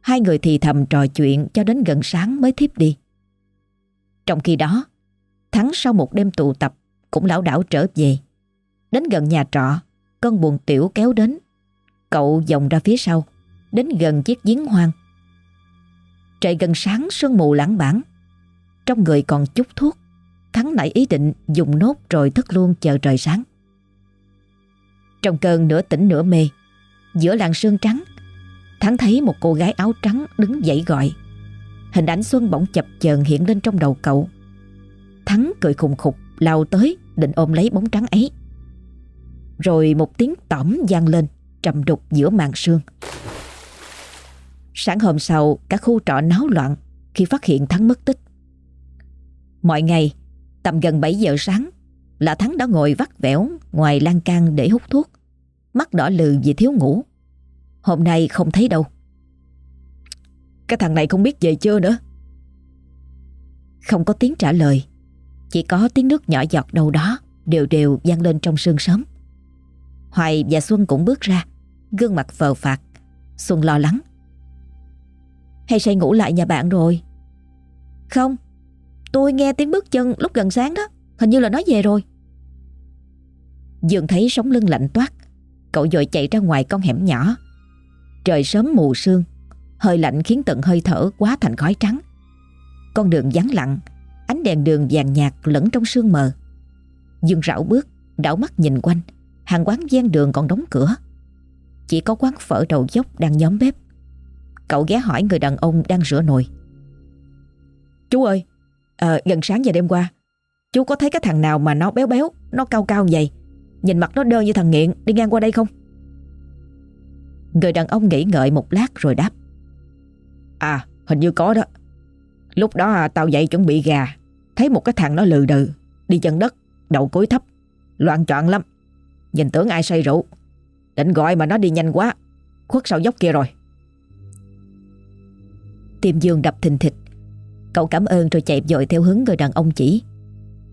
[SPEAKER 1] Hai người thì thầm trò chuyện Cho đến gần sáng mới thiếp đi. Trong khi đó Thắng sau một đêm tụ tập, Cũng lão đảo trở về. Đến gần nhà trọ Cơn buồn tiểu kéo đến. Cậu vòng ra phía sau, Đến gần chiếc giếng hoang. Trời gần sáng, sương mù lãng bản Trong người còn chút thuốc Thắng nảy ý định dùng nốt rồi thức luôn chờ trời sáng. Trong cơn nửa tỉnh nửa mê, Giữa làng sương trắng Thắng thấy một cô gái áo trắng đứng dậy gọi. Hình ảnh Xuân bỗng chập chờn hiện lên trong đầu cậu. Thắng cười khùng khục, lao tới định ôm lấy bóng trắng ấy rồi một tiếng tỏm gian lên, Trầm đục giữa màn sương. Sáng hôm sau, Cả khu trọ náo loạn Khi phát hiện Thắng mất tích. Mọi ngày, Tầm gần 7 giờ sáng, Là Thắng đã ngồi vắt vẻo Ngoài lan can để hút thuốc, Mắt đỏ lừ vì thiếu ngủ. Hôm nay không thấy đâu.
[SPEAKER 3] Cái thằng này không biết về chưa nữa.
[SPEAKER 1] Không có tiếng trả lời, Chỉ có tiếng nước nhỏ giọt đâu đó Đều đều vang lên trong sương sớm. Hoài và Xuân cũng bước ra, Gương mặt phờ phạt Xuân lo lắng. Hay say ngủ lại nhà bạn rồi?
[SPEAKER 3] Không, Tôi nghe tiếng bước chân lúc gần sáng đó, Hình như là nó về rồi.
[SPEAKER 1] Dương thấy sống lưng lạnh toát, Cậu dội chạy ra ngoài con hẻm nhỏ. Trời sớm mù sương, Hơi lạnh khiến tận hơi thở quá thành khói trắng. Con đường vắng lặng, Ánh đèn đường vàng nhạt lẫn trong sương mờ. Dương rảo bước, Đảo mắt nhìn quanh. Hàng quán gian đường còn đóng cửa. Chỉ có quán phở đầu dốc đang nhóm bếp. Cậu ghé hỏi người đàn ông đang rửa nồi.
[SPEAKER 3] Chú ơi à, Gần sáng giờ đêm qua Chú có thấy cái thằng nào mà nó béo béo Nó cao cao vậy? Nhìn mặt nó đơ như thằng nghiện Đi ngang qua đây không?
[SPEAKER 1] Người đàn ông nghĩ ngợi một lát rồi đáp.
[SPEAKER 3] À hình như có đó. Lúc đó à, tao dậy chuẩn bị gà. Thấy một cái thằng nó lừ đừ Đi chân đất Đầu cối thấp Loạn trọn lắm Nhìn tưởng ai say rượu. Định gọi mà nó đi nhanh quá. Khuất sau dốc kia rồi.
[SPEAKER 1] Tim Dương đập thình thịch. Cậu cảm ơn rồi chạy dội theo hướng người đàn ông chỉ.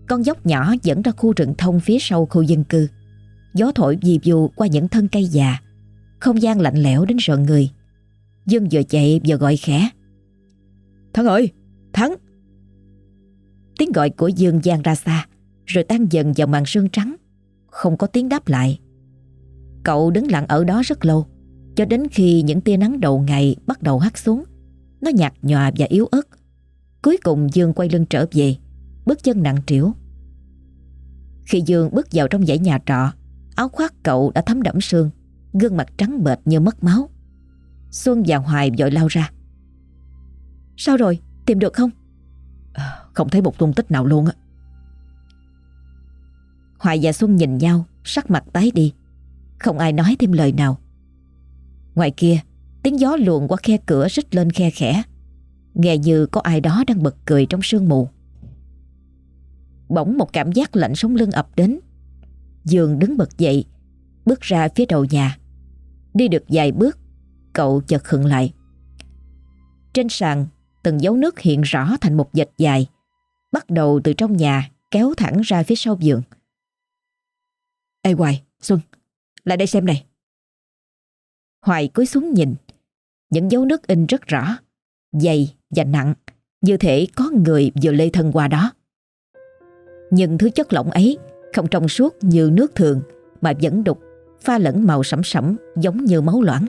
[SPEAKER 1] Con dốc nhỏ dẫn ra khu rừng thông phía sau khu dân cư. Gió thổi dì dù qua những thân cây già. Không gian lạnh lẽo đến rợn người. Dương vừa chạy vừa gọi khẽ.
[SPEAKER 3] Thắng ơi! Thắng!
[SPEAKER 1] Tiếng gọi của Dương gian ra xa, Rồi tan dần vào màn sương trắng. Không có tiếng đáp lại. Cậu đứng lặng ở đó rất lâu Cho đến khi những tia nắng đầu ngày Bắt đầu hắt xuống. Nó nhạt nhòa và yếu ớt. Cuối cùng Dương quay lưng trở về Bước chân nặng trĩu. Khi Dương bước vào trong dãy nhà trọ Áo khoác cậu đã thấm đẫm sương Gương mặt trắng bệch như mất máu. Xuân và Hoài vội lao ra. Sao rồi? Tìm được không?
[SPEAKER 3] À, không thấy một tung tích nào luôn á.
[SPEAKER 1] Hoài và Xuân nhìn nhau, Sắc mặt tái đi. Không ai nói thêm lời nào. Ngoài kia, Tiếng gió luồn qua khe cửa rít lên khe khẽ. Nghe như có ai đó đang bật cười trong sương mù. Bỗng một cảm giác lạnh sống lưng ập đến. Dường đứng bật dậy, Bước ra phía đầu nhà. Đi được vài bước, Cậu chợt khựng lại. Trên sàn, Từng dấu nước hiện rõ thành một dệt dài, Bắt đầu từ trong nhà, Kéo thẳng ra phía sau giường.
[SPEAKER 3] Ê Hoài, Xuân Lại đây xem này.
[SPEAKER 1] Hoài cúi xuống nhìn Những dấu nước in rất rõ Dày và nặng Như thể có người vừa lê thân qua đó. Nhưng thứ chất lỏng ấy Không trong suốt như nước thường Mà vẫn đục Pha lẫn màu sẫm sẫm giống như máu loãng.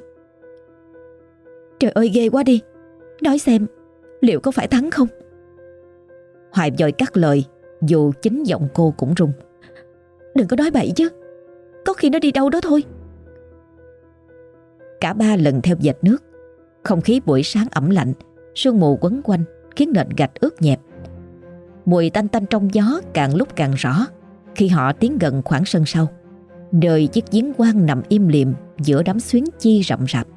[SPEAKER 1] Trời ơi ghê quá đi. Nói xem liệu có phải thắng không? Hoài vội cắt lời Dù chính giọng cô cũng rung. Đừng có nói bậy chứ. Có khi nó đi đâu đó thôi. Cả ba lần theo dệt nước. Không khí buổi sáng ẩm lạnh, Sương mù quấn quanh, Khiến nền gạch ướt nhẹp. Mùi tanh tanh trong gió càng lúc càng rõ, Khi họ tiến gần khoảng sân sau. Đời chiếc giếng quang nằm im liềm Giữa đám xuyến chi rậm rạp.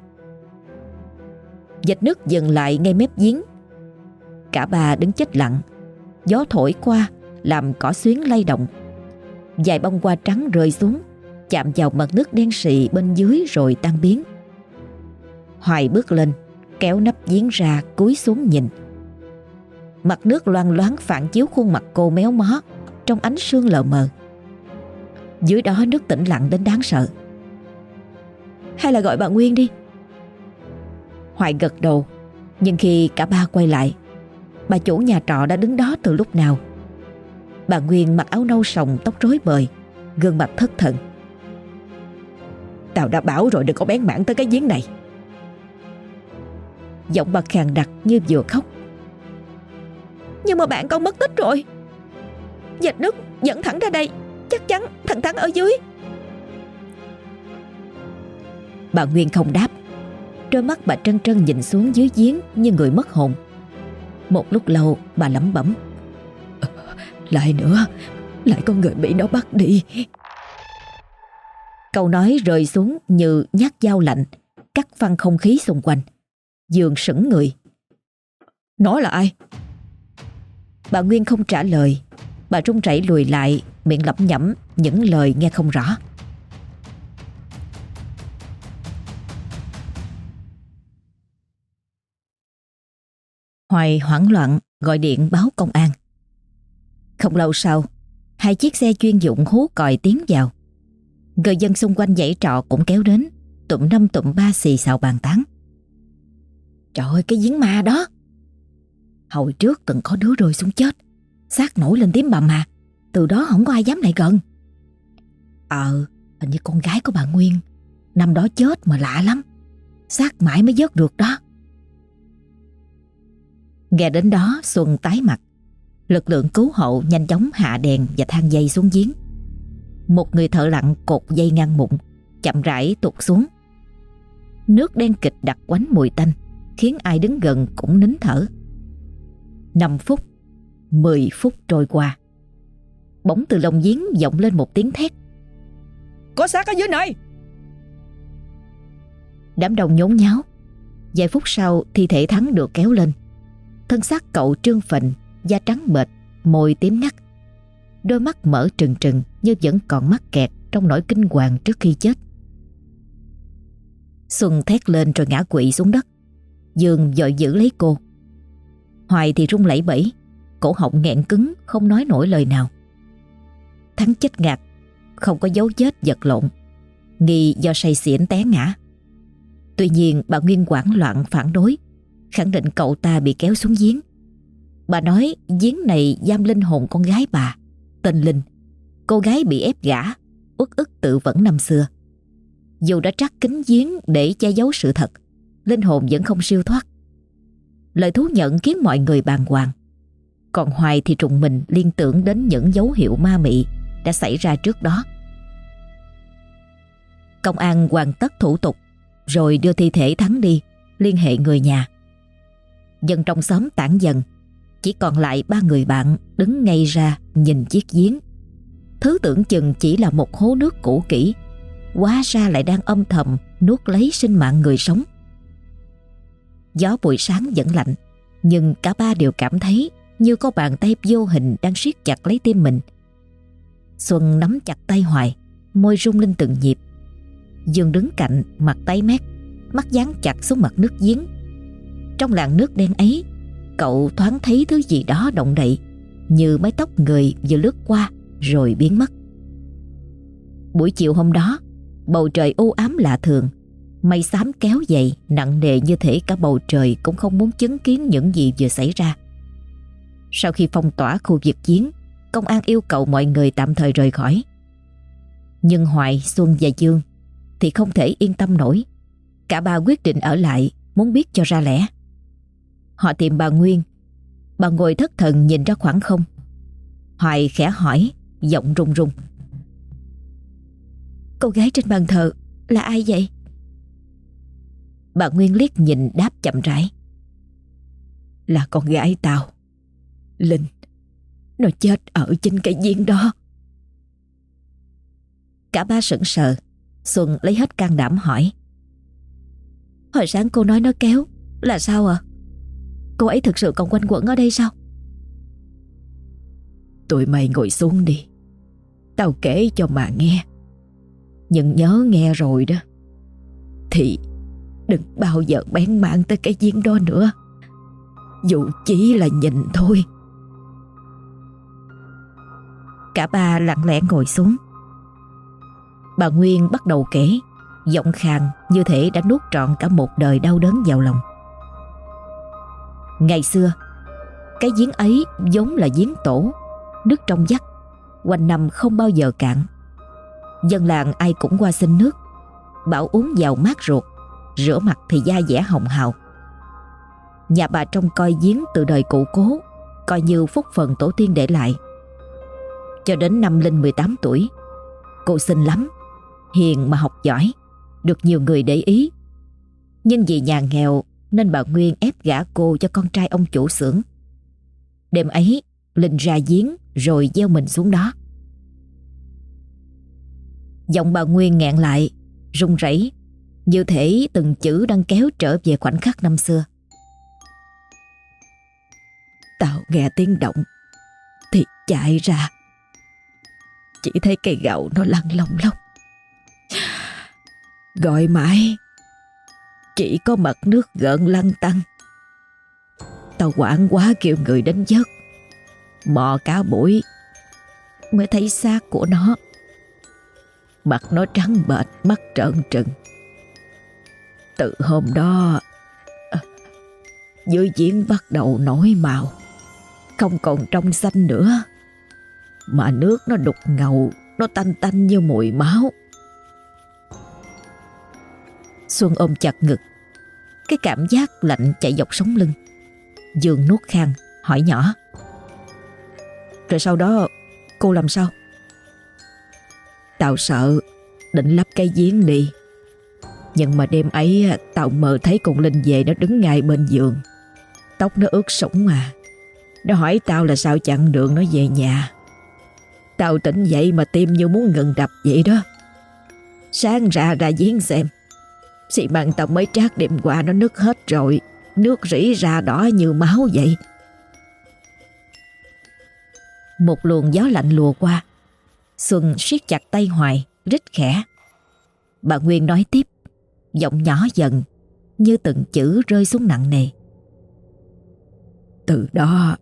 [SPEAKER 1] Dạch nước dừng lại ngay mép giếng. Cả ba đứng chết lặng. Gió thổi qua, Làm cỏ xuyến lay động. Dài bông hoa trắng rơi xuống. Chạm vào mặt nước đen sì bên dưới rồi tan biến. Hoài bước lên, Kéo nắp giếng ra, cúi xuống nhìn. Mặt nước loang loáng phản chiếu khuôn mặt cô méo mó, Trong ánh sương lờ mờ. Dưới đó nước tĩnh lặng đến đáng sợ. Hay là gọi bà Nguyên đi. Hoài gật đầu, Nhưng khi cả ba quay lại, Bà chủ nhà trọ đã đứng đó từ lúc nào. Bà Nguyên mặc áo nâu sòng Tóc rối bời, Gương mặt thất thần.
[SPEAKER 3] Tao đã bảo rồi, đừng có bén mảng tới cái giếng này.
[SPEAKER 1] Giọng bà khàn đặc như vừa khóc.
[SPEAKER 4] Nhưng mà bạn con mất tích rồi. Dạch nước dẫn thẳng ra đây, Chắc chắn thằng Thắng ở dưới.
[SPEAKER 1] Bà Nguyên không đáp. Đôi mắt bà trân trân nhìn xuống dưới giếng Như người mất hồn. Một lúc lâu, bà lẩm bẩm. <laughs>
[SPEAKER 3] Lại nữa, Lại có người bị nó bắt đi.
[SPEAKER 1] Câu nói rơi xuống như nhát dao lạnh, Cắt văng không khí xung quanh. Dường sững người.
[SPEAKER 3] Nó là ai?
[SPEAKER 1] Bà Nguyên không trả lời. Bà trung chảy lùi lại, Miệng lẩm nhẩm, những lời nghe không rõ. Hoài hoảng loạn, gọi điện báo công an. Không lâu sau, Hai chiếc xe chuyên dụng hú còi tiến vào. Người dân xung quanh dãy trọ cũng kéo đến, Tụm năm tụm ba xì xào bàn tán. Trời ơi, cái giếng ma đó. Hồi trước từng có đứa rơi xuống chết, xác nổi lên tím bầm mà, Từ đó không có ai dám lại gần. Ờ Hình như con gái của bà Nguyên, Năm đó chết mà lạ lắm, xác mãi mới vớt được đó. Nghe đến đó, Xuân tái mặt. Lực lượng cứu hộ nhanh chóng hạ đèn Và thang dây xuống giếng. Một người thợ lặn cột dây ngăn bụng Chậm rãi tụt xuống. Nước đen kịch đặc quánh mùi tanh Khiến ai đứng gần cũng nín thở. 5 phút 10 phút trôi qua. Bỗng từ lồng giếng vọng lên một tiếng thét.
[SPEAKER 3] Có xác ở dưới này.
[SPEAKER 1] Đám đông nhốn nháo. Vài phút sau thi thể Thắng được kéo lên. Thân xác cậu trương phình Da trắng bệch Môi tím ngắt Đôi mắt mở trừng trừng Như vẫn còn mắc kẹt Trong nỗi kinh hoàng trước khi chết. Xuân thét lên rồi ngã quỵ xuống đất. Dương dội giữ lấy cô. Hoài thì run lẩy bẩy, Cổ họng nghẹn cứng, Không nói nổi lời nào. Thắng chết ngạt, Không có dấu vết giật lộn. Nghi do say xỉn té ngã. Tuy nhiên bà Nguyên quảng loạn phản đối, Khẳng định cậu ta bị kéo xuống giếng. Bà nói giếng này giam linh hồn con gái bà. Tên Linh. Cô gái bị ép gả Uất ức tự vẫn năm xưa. Dù đã trắc kính giếng để che giấu sự thật, Linh hồn vẫn không siêu thoát. Lời thú nhận khiến mọi người bàng hoàng. Còn Hoài thì trùng mình liên tưởng đến những dấu hiệu ma mị Đã xảy ra trước đó. Công an hoàn tất thủ tục, Rồi đưa thi thể Thắng đi, Liên hệ người nhà. Dân trong xóm tản dần chỉ còn lại ba người bạn Đứng ngay ra nhìn chiếc giếng. Thứ tưởng chừng chỉ là một hố nước cũ kỹ, Hóa ra lại đang âm thầm Nuốt lấy sinh mạng người sống. Gió buổi sáng vẫn lạnh, Nhưng cả ba đều cảm thấy Như có bàn tay vô hình đang siết chặt lấy tim mình. Xuân nắm chặt tay Hoài, Môi rung lên từng nhịp. Dương đứng cạnh, mặt tái mét, Mắt dán chặt xuống mặt nước giếng. Trong làn nước đen ấy Cậu thoáng thấy thứ gì đó động đậy Như mái tóc người vừa lướt qua Rồi biến mất Buổi chiều hôm đó Bầu trời u ám lạ thường Mây xám kéo dày Nặng nề như thể cả bầu trời Cũng không muốn chứng kiến những gì vừa xảy ra Sau khi phong tỏa khu vực chiến Công an yêu cầu mọi người tạm thời rời khỏi Nhưng Hoài, Xuân và Dương thì không thể yên tâm nổi. Cả ba quyết định ở lại, muốn biết cho ra lẽ. Họ tìm bà Nguyên. Bà ngồi thất thần nhìn ra khoảng không. Hoài khẽ hỏi, giọng run run.
[SPEAKER 4] Cô gái trên bàn thờ là ai vậy?
[SPEAKER 1] Bà Nguyên liếc nhìn đáp chậm rãi.
[SPEAKER 3] Là con gái tao. Linh. Nó chết ở trên cái giếng đó.
[SPEAKER 1] Cả ba sững sờ Xuân lấy hết can đảm hỏi
[SPEAKER 4] Hồi sáng cô nói nó kéo Là sao à Cô ấy thực sự còn quanh quẩn ở đây sao?
[SPEAKER 3] Tụi mày ngồi xuống đi. Tao kể cho mà nghe. Nhưng nhớ nghe rồi đó. Thì Đừng bao giờ bén mạng tới cái giếng đó nữa. Dù chỉ là nhìn thôi.
[SPEAKER 1] Cả ba lặng lẽ ngồi xuống. Bà Nguyên bắt đầu kể, Giọng khàn như thể đã nuốt trọn cả một đời đau đớn vào lòng. Ngày xưa Cái giếng ấy giống là giếng tổ Nước trong vắt Quanh năm không bao giờ cạn. Dân làng ai cũng qua xin nước Bảo uống vào mát ruột Rửa mặt thì da dẻ hồng hào. Nhà bà trông coi giếng từ đời cụ cố Coi như phúc phần tổ tiên để lại. Cho đến năm Linh 18 tuổi Cô xinh lắm hiền mà học giỏi, được nhiều người để ý. Nhưng vì nhà nghèo nên bà Nguyên ép gả cô cho con trai ông chủ xưởng. Đêm ấy, Linh ra giếng rồi gieo mình xuống đó. Giọng bà Nguyên ngẹn lại, run rẩy, như thể từng chữ đang kéo trở về khoảnh khắc năm xưa.
[SPEAKER 3] Tao nghe tiếng động thì chạy ra. Chỉ thấy cây gạo nó lăn lông lông. Gọi mãi chỉ có mặt nước gợn lăn tăng Tao quảng quá kêu người đến giấc. Mò cả buổi Mới thấy xác của nó. Mặt nó trắng bệch Mắt trợn trừng. Từ hôm đó à, Dưới diễn bắt đầu nổi màu. Không còn trong xanh nữa. Mà nước nó đục ngầu Nó tanh tanh như mùi máu.
[SPEAKER 1] Xuân ôm chặt ngực. Cái cảm giác lạnh chạy dọc sống lưng. Dương nuốt khang, hỏi nhỏ. Rồi sau đó, cô làm sao?
[SPEAKER 3] Tao sợ, định lắp cái giếng đi. Nhưng mà đêm ấy, tao mơ thấy con Linh về nó đứng ngay bên giường. Tóc nó ướt sũng mà. Nó hỏi tao là sao chặn đường nó về nhà. Tao tỉnh dậy mà tim như muốn ngừng đập vậy đó. Sáng ra ra giếng xem. Xi măng tao mới trát đêm qua nó nứt hết rồi. Nước rỉ ra đỏ như máu vậy.
[SPEAKER 1] Một luồng gió lạnh lùa qua. Xuân siết chặt tay Hoài, Rít khẽ. Bà Nguyên nói tiếp, Giọng nhỏ dần, Như từng chữ rơi xuống nặng nề.
[SPEAKER 3] Từ đó,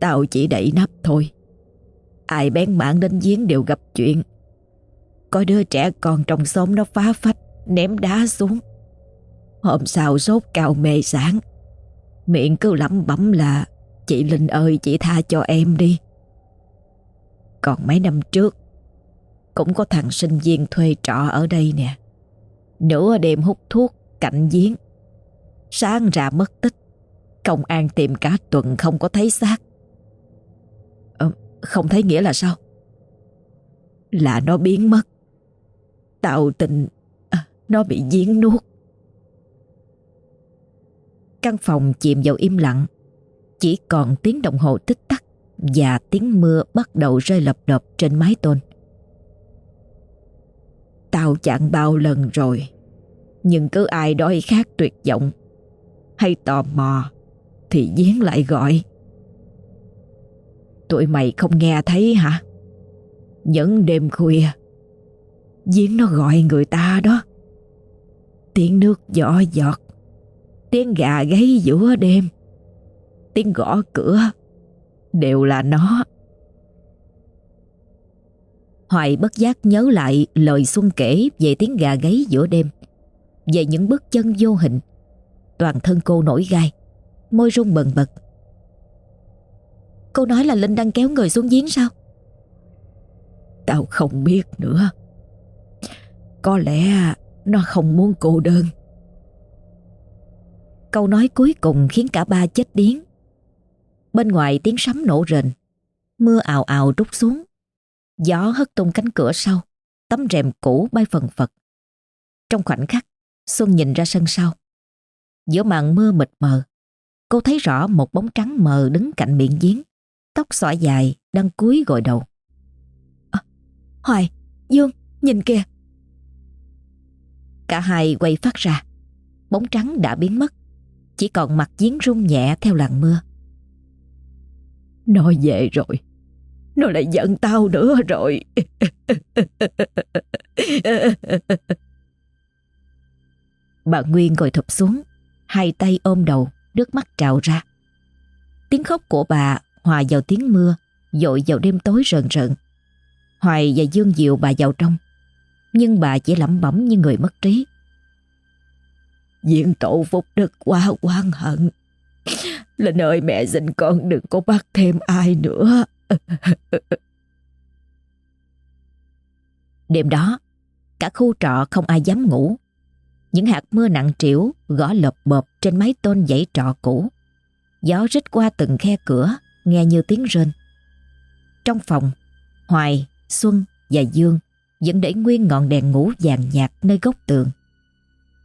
[SPEAKER 3] Tao chỉ đẩy nắp thôi. Ai bén mạng đến giếng đều gặp chuyện. Có đứa trẻ con trong xóm nó phá phách ném đá xuống. Hôm sau sốt cao mê sáng. Miệng cứ lẩm bẩm là Chị Linh ơi chị tha cho em đi. Còn mấy năm trước Cũng có thằng sinh viên thuê trọ ở đây nè. Nửa đêm hút thuốc cạnh giếng. Sáng ra mất tích. Công an tìm cả tuần không có thấy xác. Ờ, Không thấy nghĩa là sao? Là nó biến mất. Tạo tình nó bị giếng nuốt. Căn phòng chìm vào im lặng, Chỉ còn tiếng đồng hồ tích tắc Và tiếng mưa bắt đầu rơi lập đập trên mái tôn. Tao chặn bao lần rồi, Nhưng cứ ai đói khát tuyệt vọng Hay tò mò Thì giếng lại gọi. Tụi mày không nghe thấy hả? Những đêm khuya, Giếng nó gọi người ta đó. Tiếng nước giỏ giọt tiếng gà gáy giữa đêm, tiếng gõ cửa, đều là nó. Hoài bất giác nhớ lại lời Xuân kể về tiếng gà gáy giữa đêm, về những bước chân vô hình. Toàn thân cô nổi gai, môi run bần bật. Cô nói là Linh đang kéo người xuống giếng sao? Tao không biết nữa. Có lẽ nó không muốn cô đơn. Câu nói cuối cùng khiến cả ba chết điếng. Bên ngoài tiếng sấm nổ rền, mưa ào ào rút xuống. Gió hất tung cánh cửa sau, tấm rèm cũ bay phần phật. Trong khoảnh khắc, Xuân nhìn ra sân sau. Giữa màn mưa mịt mờ, cô thấy rõ một bóng trắng mờ đứng cạnh miệng giếng, tóc xõa dài, đang cúi gội đầu. À, Hoài, Dương, nhìn kìa. Cả hai quay phát ra, bóng trắng đã biến mất. Chỉ còn mặt giếng rung nhẹ theo làn mưa. Nó về rồi. Nó lại giận tao nữa rồi. <laughs> Bà Nguyên ngồi thụp xuống Hai tay ôm đầu Nước mắt trào ra. Tiếng khóc của bà hòa vào tiếng mưa Dội vào đêm tối rần rợn. Hoài và Dương dịu bà vào trong nhưng bà chỉ lẩm bẩm như người mất trí Diện cậu Phúc Đức quá quan hận. Linh ơi mẹ xin con đừng có bắt thêm ai nữa. <laughs> Đêm đó, cả khu trọ không ai dám ngủ. Những hạt mưa nặng trĩu gõ lợp bợp trên mái tôn dãy trọ cũ. Gió rít qua từng khe cửa, nghe như tiếng rên. Trong phòng, Hoài, Xuân và Dương vẫn để nguyên ngọn đèn ngủ vàng nhạt nơi góc tường.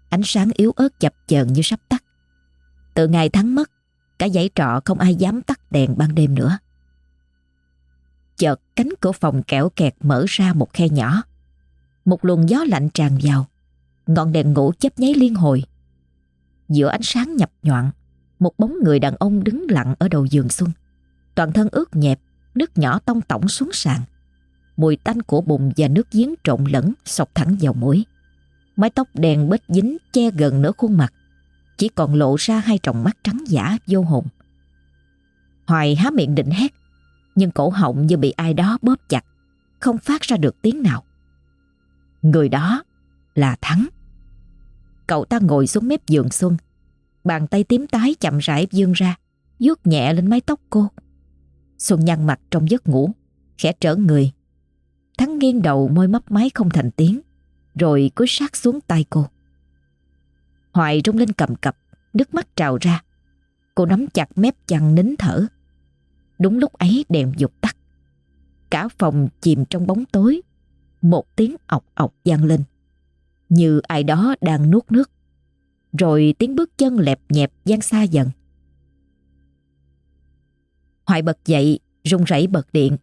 [SPEAKER 3] Ánh sáng yếu ớt chập chờn như sắp tắt. Từ ngày thắng mất, cả dãy trọ không ai dám tắt đèn ban đêm nữa. Chợt cánh cửa phòng kẹo kẹt mở ra một khe nhỏ. Một luồng gió lạnh tràn vào. Ngọn đèn ngủ chớp nháy liên hồi. Giữa ánh sáng nhập nhọn, một bóng người đàn ông đứng lặng ở đầu giường Xuân. Toàn thân ướt nhẹp, nước nhỏ tông tổng xuống sàn. Mùi tanh của bùn và nước giếng trộn lẫn sọc thẳng vào mũi. Mái tóc đen bết dính, che gần nửa khuôn mặt. Chỉ còn lộ ra hai tròng mắt trắng giả, vô hồn. Hoài há miệng định hét, Nhưng cổ họng như bị ai đó bóp chặt, Không phát ra được tiếng nào. Người đó là Thắng. Cậu ta ngồi xuống mép giường Xuân. Bàn tay tím tái chậm rãi dương ra, vuốt nhẹ lên mái tóc cô. Xuân nhăn mặt trong giấc ngủ, Khẽ trở người. Thắng nghiêng đầu môi mấp máy không thành tiếng rồi cúi sát xuống tay cô. Hoài rung lên cầm cập, nước mắt trào ra. Cô nắm chặt mép chăn nín thở. Đúng lúc ấy đèn dục tắt. Cả phòng chìm trong bóng tối. Một tiếng ọc ọc vang lên. Như ai đó đang nuốt nước. Rồi tiếng bước chân lẹp nhẹp gian xa dần. Hoài bật dậy, run rẩy bật điện.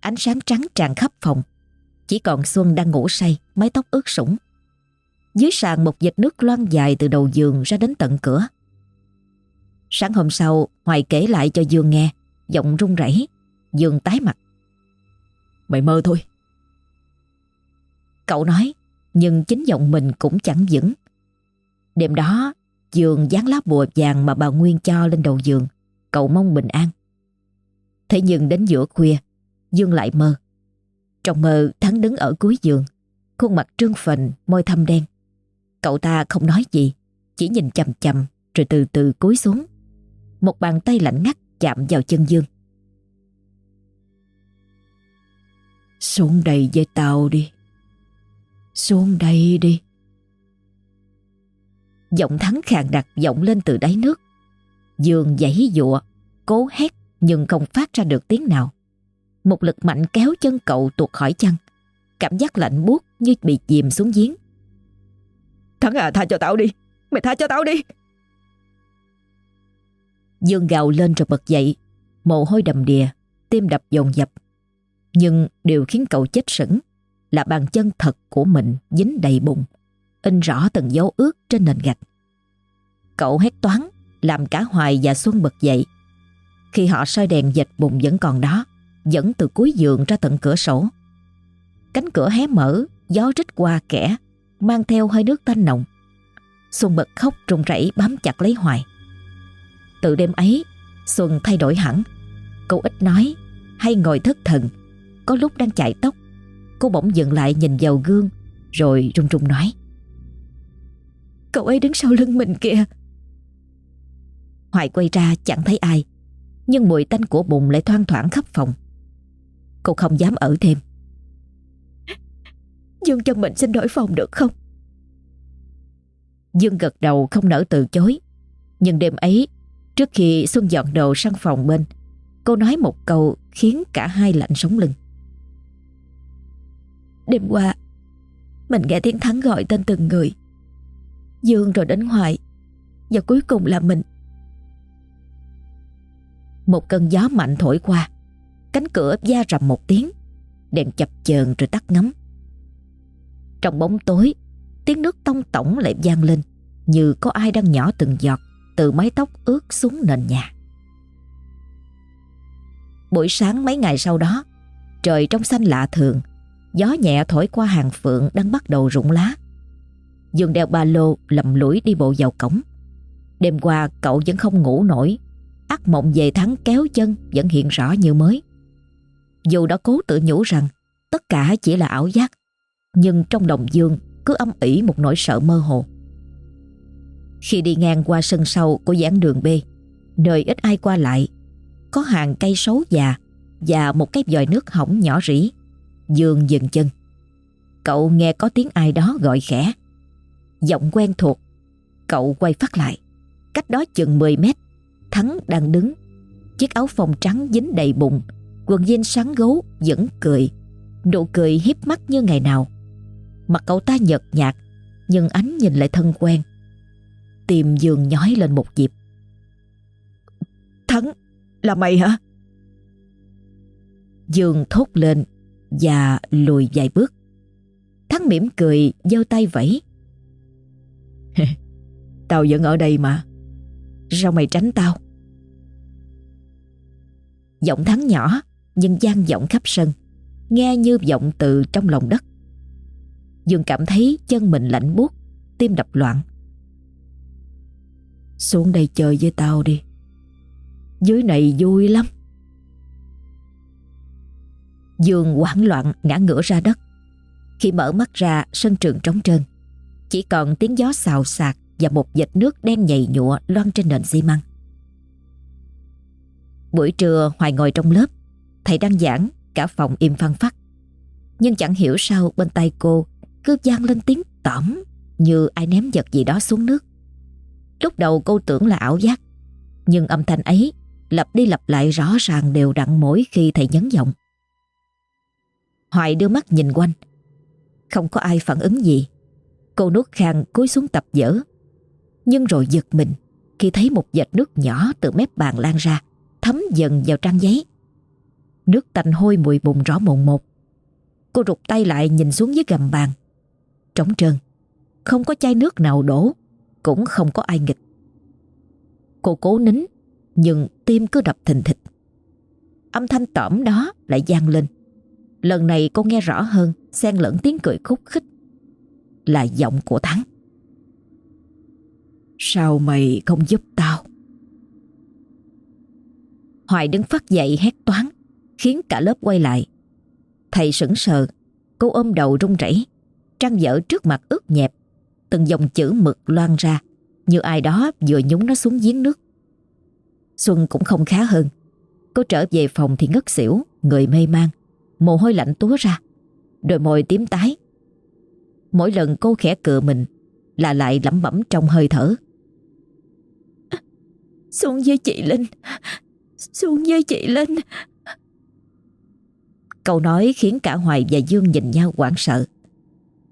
[SPEAKER 3] Ánh sáng trắng tràn khắp phòng. Chỉ còn Xuân đang ngủ say, mái tóc ướt sũng. Dưới sàn một vệt nước loang dài từ đầu giường ra đến tận cửa. Sáng hôm sau, Hoài kể lại cho Dương nghe, giọng run rẩy. Dương tái mặt. Mày mơ thôi. Cậu nói, nhưng chính giọng mình cũng chẳng vững. Đêm đó, Dương dán lá bùa vàng mà bà Nguyên cho lên đầu giường, cậu mong bình an. Thế nhưng đến giữa khuya, Dương lại mơ. Trong mơ Thắng đứng ở cuối giường Khuôn mặt trương phình Môi thâm đen Cậu ta không nói gì
[SPEAKER 1] Chỉ nhìn chầm chầm rồi từ từ cúi xuống. Một bàn tay lạnh ngắt chạm vào chân Dương.
[SPEAKER 3] Xuống đây với tao đi. Xuống đây đi.
[SPEAKER 1] Giọng thắng khàn đặc vọng lên từ đáy nước. Dương giãy dụa, cố hét nhưng không phát ra được tiếng nào. Một lực mạnh kéo chân cậu tuột khỏi chân. Cảm giác lạnh buốt như bị chìm xuống giếng.
[SPEAKER 3] Thắng à tha cho tao đi. Mày tha cho tao đi.
[SPEAKER 1] Dương gào lên rồi bật dậy. Mồ hôi đầm đìa, tim đập dồn dập. Nhưng điều khiến cậu chết sững là bàn chân thật của mình dính đầy bùn, in rõ từng dấu ướt trên nền gạch. Cậu hét toán, làm cả Hoài và Xuân bật dậy. Khi họ soi đèn dịch bùn vẫn còn đó, dẫn từ cuối giường ra tận cửa sổ. Cánh cửa hé mở, gió rít qua kẽ mang theo hơi nước tanh nồng. Xuân bật khóc run rẩy bám chặt lấy Hoài. Từ đêm ấy, Xuân thay đổi hẳn. Cô ít nói, hay ngồi thất thần. Có lúc đang chạy tóc, cô bỗng dừng lại nhìn vào gương, rồi run run nói.
[SPEAKER 4] Cậu ấy đứng sau lưng mình kìa.
[SPEAKER 1] Hoài quay ra chẳng thấy ai, nhưng mùi tanh của bùn lại thoang thoảng khắp phòng. Cô không dám ở thêm.
[SPEAKER 4] Dương cho mình xin đổi phòng được không?
[SPEAKER 1] Dương gật đầu không nỡ từ chối. Nhưng đêm ấy, trước khi Xuân dọn đồ sang phòng bên, cô nói một câu khiến cả hai lạnh sống lưng.
[SPEAKER 4] Đêm qua, mình nghe tiếng Thắng gọi tên từng người. Dương rồi đến Hoài, và cuối cùng là mình.
[SPEAKER 1] Một cơn gió mạnh thổi qua, cánh cửa da rầm một tiếng, đèn chập chờn rồi tắt ngấm. Trong bóng tối, tiếng nước tông tổng lại vang lên như có ai đang nhỏ từng giọt từ mái tóc ướt xuống nền nhà. Buổi sáng mấy ngày sau đó, trời trong xanh lạ thường, gió nhẹ thổi qua hàng phượng đang bắt đầu rụng lá. Dương đeo ba lô lầm lũi đi bộ vào cổng. Đêm qua cậu vẫn không ngủ nổi, ác mộng về thắng kéo chân vẫn hiện rõ như mới. Dù đã cố tự nhủ rằng tất cả chỉ là ảo giác, nhưng trong lòng Dương cứ âm ỉ một nỗi sợ mơ hồ. Khi đi ngang qua sân sau của giảng đường B, nơi ít ai qua lại, có hàng cây xấu già và một cái vòi nước hỏng nhỏ rỉ. Dương dừng chân. Cậu nghe có tiếng ai đó gọi khẽ. Giọng quen thuộc. Cậu quay phát lại. Cách đó chừng 10 mét, Thắng đang đứng. Chiếc áo phông trắng dính đầy bụng, quần jean sáng gấu vẫn cười. Nụ cười hiếp mắt như ngày nào. Mặt cậu ta nhợt nhạt, nhưng ánh nhìn lại thân quen. Tim Dương nhói lên một dịp.
[SPEAKER 3] Thắng, là mày hả?
[SPEAKER 1] Dương thốt lên và lùi vài bước. Thắng mỉm cười, giơ tay vẫy. <laughs>
[SPEAKER 3] tao vẫn ở đây mà. Sao mày tránh tao?
[SPEAKER 1] Giọng Thắng nhỏ nhưng gian vọng khắp sân, nghe như vọng từ trong lòng đất. Dương cảm thấy chân mình lạnh buốt, tim đập loạn.
[SPEAKER 3] Xuống đây chơi với tao đi. Dưới này vui lắm.
[SPEAKER 1] Dương hoảng loạn ngã ngửa ra đất. Khi mở mắt ra sân trường trống trơn, chỉ còn tiếng gió xào xạc và một vệt nước đen nhầy nhụa loan trên nền xi măng. Buổi trưa Hoài ngồi trong lớp, thầy đang giảng, cả phòng im phăng phắc. Nhưng chẳng hiểu sao bên tay cô cứ gian lên tiếng tỏm như ai ném vật gì đó xuống nước. Lúc đầu cô tưởng là ảo giác, nhưng âm thanh ấy lặp đi lặp lại rõ ràng đều đặn mỗi khi thầy nhấn giọng. Hoài đưa mắt nhìn quanh, không có ai phản ứng gì. Cô nuốt khang cúi xuống tập dở, nhưng rồi giật mình khi thấy một vệt nước nhỏ từ mép bàn lan ra, thấm dần vào trang giấy. Nước tanh hôi mùi bùn rõ mồn một. Cô rụt tay lại nhìn xuống dưới gầm bàn. Trống trơn, không có chai nước nào đổ, cũng không có ai nghịch. Cô cố nín, nhưng tim cứ đập thình thịch. Âm thanh tỏm đó lại vang lên. Lần này cô nghe rõ hơn, xen lẫn tiếng cười khúc khích. Là giọng của Thắng.
[SPEAKER 3] Sao mày không giúp tao?
[SPEAKER 1] Hoài đứng phát dậy hét toán, khiến cả lớp quay lại. Thầy sững sờ, cô ôm đầu run rẩy, trang dở trước mặt ướt nhẹp, từng dòng chữ mực loan ra Như ai đó vừa nhúng nó xuống giếng nước. Xuân cũng không khá hơn. Cô trở về phòng thì ngất xỉu Người mê man Mồ hôi lạnh túa ra Đôi môi tím tái. Mỗi lần cô khẽ cựa mình Là lại lẩm bẩm trong hơi thở.
[SPEAKER 4] Xuân với chị Linh Xuân với chị Linh.
[SPEAKER 1] Câu nói khiến cả Hoài và Dương nhìn nhau hoảng sợ.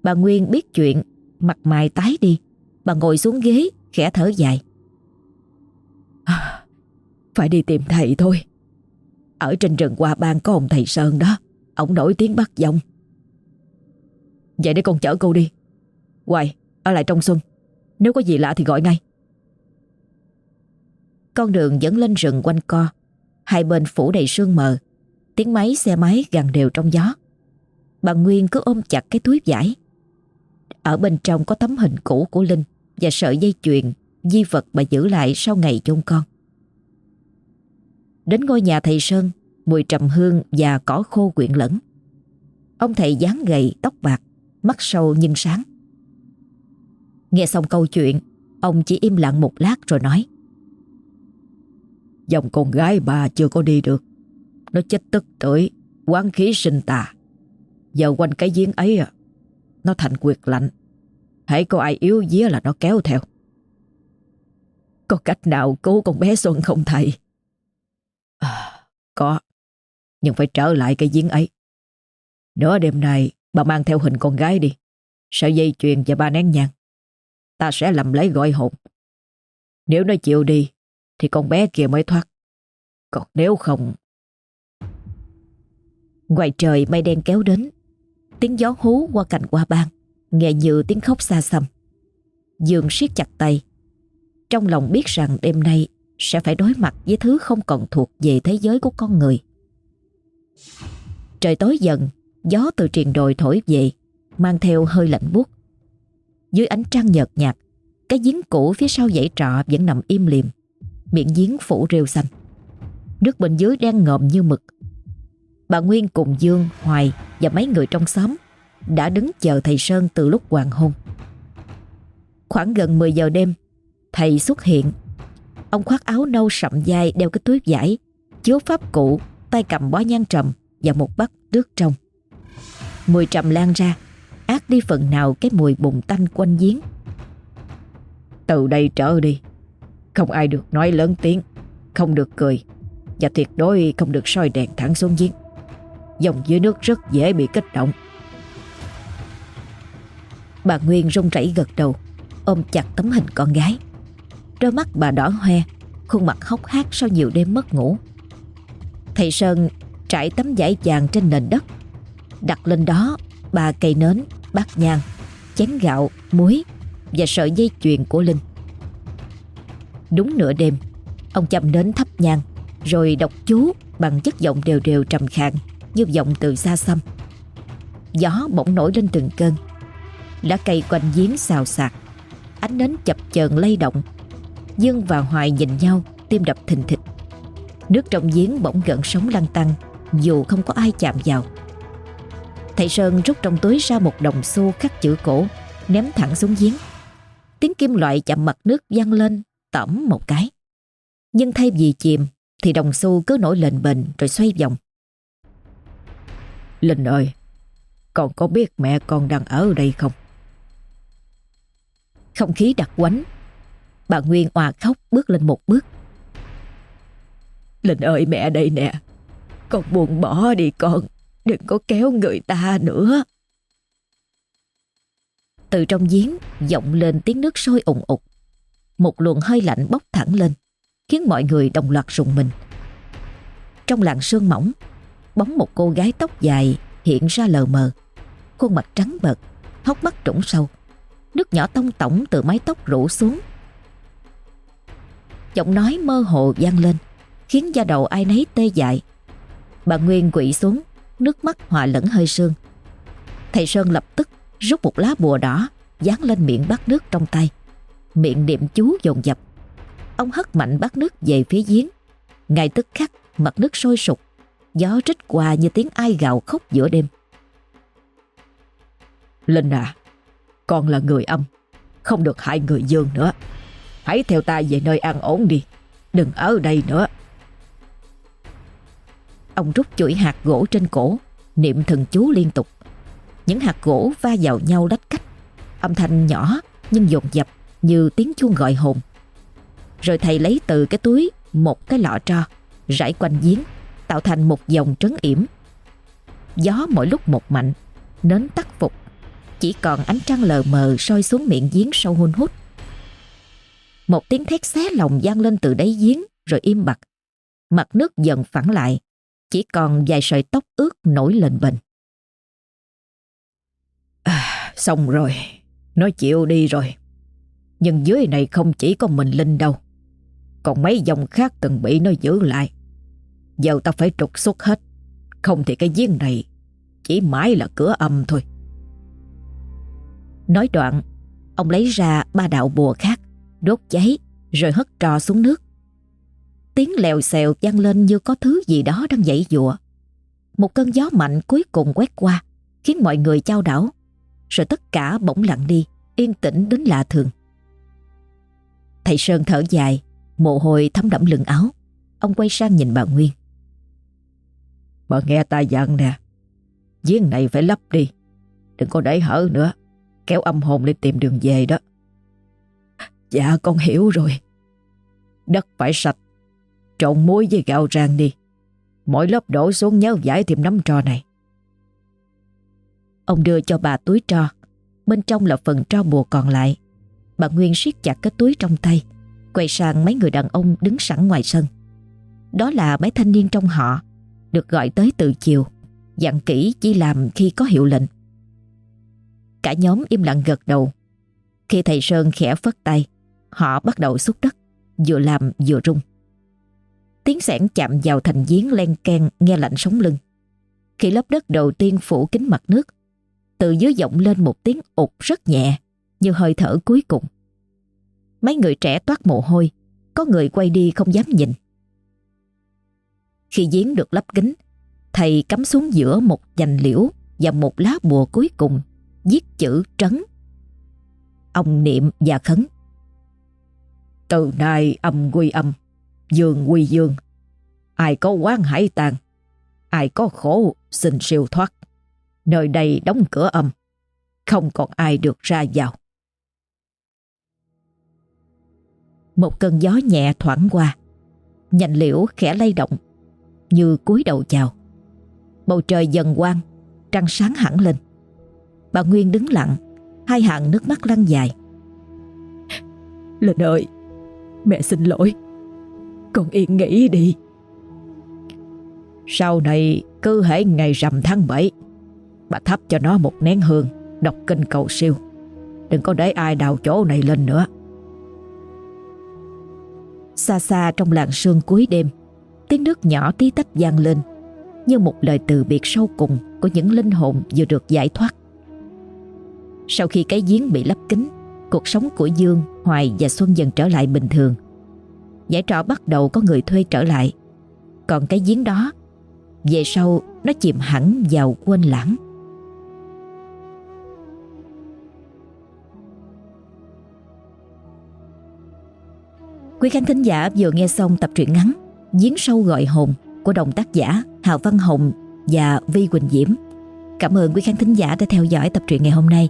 [SPEAKER 1] Bà Nguyên biết chuyện Mặt mày tái đi. Bà ngồi xuống ghế khẽ thở dài.
[SPEAKER 3] À, Phải đi tìm thầy thôi. Ở trên rừng qua bang có ông thầy Sơn đó. Ông nổi tiếng bắt dòng. Vậy để con chở cô đi. Hoài ở lại trong xuân Nếu có gì lạ thì gọi ngay.
[SPEAKER 1] Con đường dẫn lên rừng quanh co. Hai bên phủ đầy sương mờ Tiếng máy xe máy gần đều trong gió. Bà Nguyên cứ ôm chặt cái túi vải. Ở bên trong có tấm hình cũ của Linh Và sợi dây chuyền, Di vật bà giữ lại sau ngày chôn con. Đến ngôi nhà thầy Sơn, Mùi trầm hương và cỏ khô quyện lẫn. Ông thầy dáng gầy, tóc bạc, Mắt sâu nhưng sáng. Nghe xong câu chuyện, Ông chỉ im lặng một lát rồi nói.
[SPEAKER 3] Dòng con gái bà chưa có đi được. Nó chết tức tới Quán khí sinh tà. Giờ quanh cái giếng ấy à Nó thành quyệt lạnh. Hãy có ai yếu día là nó kéo theo. Có cách nào cứu con bé Xuân không thầy? À, Có Nhưng phải trở lại cái giếng ấy. Nửa đêm nay Bà mang theo hình con gái đi. Sợi dây chuyền và ba nén nhang. Ta sẽ làm lấy gọi hồn. Nếu nó chịu đi Thì con bé kia mới thoát. Còn nếu không
[SPEAKER 1] Ngoài trời mây đen kéo đến, Tiếng gió hú qua cành qua ban Nghe như tiếng khóc xa xăm. Dương siết chặt tay, Trong lòng biết rằng đêm nay Sẽ phải đối mặt với thứ không còn thuộc Về thế giới của con người. Trời tối dần, Gió từ triền đồi thổi về, Mang theo hơi lạnh buốt. Dưới ánh trăng nhợt nhạt, Cái giếng cũ phía sau dãy trọ Vẫn nằm im liềm, Miệng giếng phủ rêu xanh. Nước bên dưới đang ngộm như mực Bà Nguyên cùng Dương, Hoài Và mấy người trong xóm Đã đứng chờ thầy Sơn từ lúc hoàng hôn. Khoảng gần 10 giờ đêm Thầy xuất hiện. Ông khoác áo nâu sậm dai Đeo cái túi vải Chứa pháp cụ Tay cầm bó nhang trầm Và một bát nước trong. Mùi trầm lan ra Át đi phần nào cái mùi bùng tanh quanh giếng.
[SPEAKER 3] Từ đây trở đi Không ai được nói lớn tiếng Không được cười Và tuyệt đối không được soi đèn thẳng xuống giếng. Dòng dưới nước rất dễ bị kích động.
[SPEAKER 1] Bà Nguyên run rẩy gật đầu Ôm chặt tấm hình con gái. Đôi mắt bà đỏ hoe Khuôn mặt hốc hác sau nhiều đêm mất ngủ. Thầy Sơn trải tấm vải vàng trên nền đất. Đặt lên đó bà cây nến, bát nhang, chén gạo, muối và sợi dây chuyền của Linh. Đúng nửa đêm, ông chậm nến thắp nhang rồi đọc chú bằng chất giọng đều đều trầm khàn như vọng từ xa xăm. Gió bỗng nổi lên từng cơn. Lá cây quanh giếng xào xạc, ánh nến chập chờn lay động. Dương và Hoài nhìn nhau, tim đập thình thịch. Nước trong giếng bỗng gợn sóng lăn tăng dù không có ai chạm vào. Thầy Sơn rút trong túi ra một đồng xu khắc chữ cổ, ném thẳng xuống giếng. Tiếng kim loại chạm mặt nước văng lên, tẩm một cái. Nhưng thay vì chìm, thì đồng xu cứ nổi lên bền rồi xoay vòng.
[SPEAKER 3] Linh ơi, con có biết mẹ con đang ở đây không?
[SPEAKER 1] Không khí đặc quánh. Bà Nguyên òa khóc bước lên một bước.
[SPEAKER 3] Linh ơi mẹ đây nè, con buồn bỏ đi con. Đừng có kéo người ta nữa
[SPEAKER 1] Từ trong giếng vọng lên tiếng nước sôi ủng ục Một luồng hơi lạnh bốc thẳng lên Khiến mọi người đồng loạt rùng mình Trong làn sương mỏng Bóng một cô gái tóc dài hiện ra lờ mờ Khuôn mặt trắng bật, Hốc mắt trũng sâu Nước nhỏ tông tổng từ mái tóc rủ xuống Giọng nói mơ hồ vang lên Khiến da đầu ai nấy tê dại Bà Nguyên quỵ xuống nước mắt hòa lẫn hơi sương. Thầy Sơn lập tức rút một lá bùa đỏ dán lên miệng bát nước trong tay. Miệng niệm chú dồn dập. Ông hất mạnh bát nước về phía giếng. Ngay tức khắc mặt nước sôi sục. Gió rít qua như tiếng ai gào khóc giữa đêm.
[SPEAKER 3] Linh à, con là người âm, không được hại người dương nữa. Hãy theo ta về nơi an ổn đi Đừng ở đây nữa
[SPEAKER 1] Ông rút chuỗi hạt gỗ trên cổ Niệm thần chú liên tục Những hạt gỗ va vào nhau đách cách Âm thanh nhỏ nhưng dồn dập Như tiếng chuông gọi hồn Rồi thầy lấy từ cái túi Một cái lọ tro Rải quanh giếng Tạo thành một dòng trấn yểm. Gió mỗi lúc một mạnh Nến tắt phục. Chỉ còn ánh trăng lờ mờ soi xuống miệng giếng sâu hun hút. Một tiếng thét xé lòng vang lên từ đáy giếng Rồi im bặt. Mặt nước dần phẳng lại Chỉ còn vài sợi tóc ướt nổi lên bềnh
[SPEAKER 3] à, Xong rồi Nó chịu đi rồi. Nhưng dưới này không chỉ có mình Linh đâu Còn mấy dòng khác từng bị nó giữ lại. Giờ ta phải trục xuất hết. Không thì cái giếng này Chỉ mãi là cửa âm thôi.
[SPEAKER 1] Nói đoạn, Ông lấy ra ba đạo bùa khác, Đốt cháy, Rồi hất trò xuống nước. Tiếng lèo xèo vang lên như có thứ gì đó đang dậy dụa. Một cơn gió mạnh cuối cùng quét qua, Khiến mọi người trao đảo, Rồi tất cả bỗng lặng đi, Yên tĩnh đến lạ thường. Thầy Sơn thở dài, Mồ hôi thấm đẫm lưng áo. Ông quay sang nhìn bà Nguyên.
[SPEAKER 3] Bà nghe ta dặn nè, Giếng này phải lấp đi, Đừng có để hở nữa, Kéo âm hồn lên tìm đường về đó. Dạ con hiểu rồi. Đất phải sạch, Trộn muối với gạo rang đi. Mỗi lớp đổ xuống nhớ giải thêm nắm trò này.
[SPEAKER 1] Ông đưa cho bà túi tro Bên trong là phần tro bùa còn lại. Bà Nguyên siết chặt cái túi trong tay, Quay sang mấy người đàn ông đứng sẵn ngoài sân. Đó là mấy thanh niên trong họ được gọi tới từ chiều, dặn kỹ chỉ làm khi có hiệu lệnh. Cả nhóm im lặng gật đầu. Khi thầy Sơn khẽ phất tay, họ bắt đầu xúc đất, vừa làm vừa rung. Tiếng sẻn chạm vào thành giếng len ken nghe lạnh sống lưng. Khi lớp đất đầu tiên phủ kính mặt nước, từ dưới vọng lên một tiếng ụt rất nhẹ, như hơi thở cuối cùng. Mấy người trẻ toát mồ hôi, có người quay đi không dám nhìn. Khi giếng được lắp kính, thầy cắm xuống giữa một dành liễu và một lá bùa cuối cùng, viết chữ trấn. Ông niệm và khấn.
[SPEAKER 3] Từ nay âm quy âm, dương quy dương. Ai có quán hải tàn, ai có khổ xin siêu thoát. Nơi đây đóng cửa âm, không còn ai được ra vào.
[SPEAKER 1] Một cơn gió nhẹ thoảng qua, nhành liễu khẽ lay động như cúi đầu chào. Bầu trời dần quang, trăng sáng hẳn lên. Bà Nguyên đứng lặng, hai hàng nước mắt lăn dài.
[SPEAKER 3] Linh ơi, mẹ xin lỗi. Con yên nghĩ đi. Sau này cứ hễ ngày rằm tháng 7 Bà thắp cho nó một nén hương Đọc kinh cầu siêu Đừng có để ai đào chỗ này lên nữa
[SPEAKER 1] Xa xa trong làng sương cuối đêm Tiếng nước nhỏ tí tách vang lên Như một lời từ biệt sâu cùng Của những linh hồn vừa được giải thoát. Sau khi cái giếng bị lấp kín Cuộc sống của Dương, Hoài và Xuân dần trở lại bình thường. Giải trọ bắt đầu có người thuê trở lại. Còn cái giếng đó Về sau nó chìm hẳn vào quên lãng. Quý khán thính giả vừa nghe xong tập truyện ngắn Giếng sâu gọi hồn của đồng tác giả Hào Văn Hồng và Vi Quỳnh Diễm. Cảm ơn quý khán thính giả đã theo dõi tập truyện ngày hôm nay.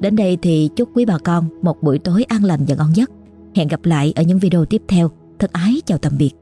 [SPEAKER 1] Đến đây thì chúc quý bà con một buổi tối an lành và ngon giấc. Hẹn gặp lại ở những video tiếp theo. Thân ái chào tạm biệt.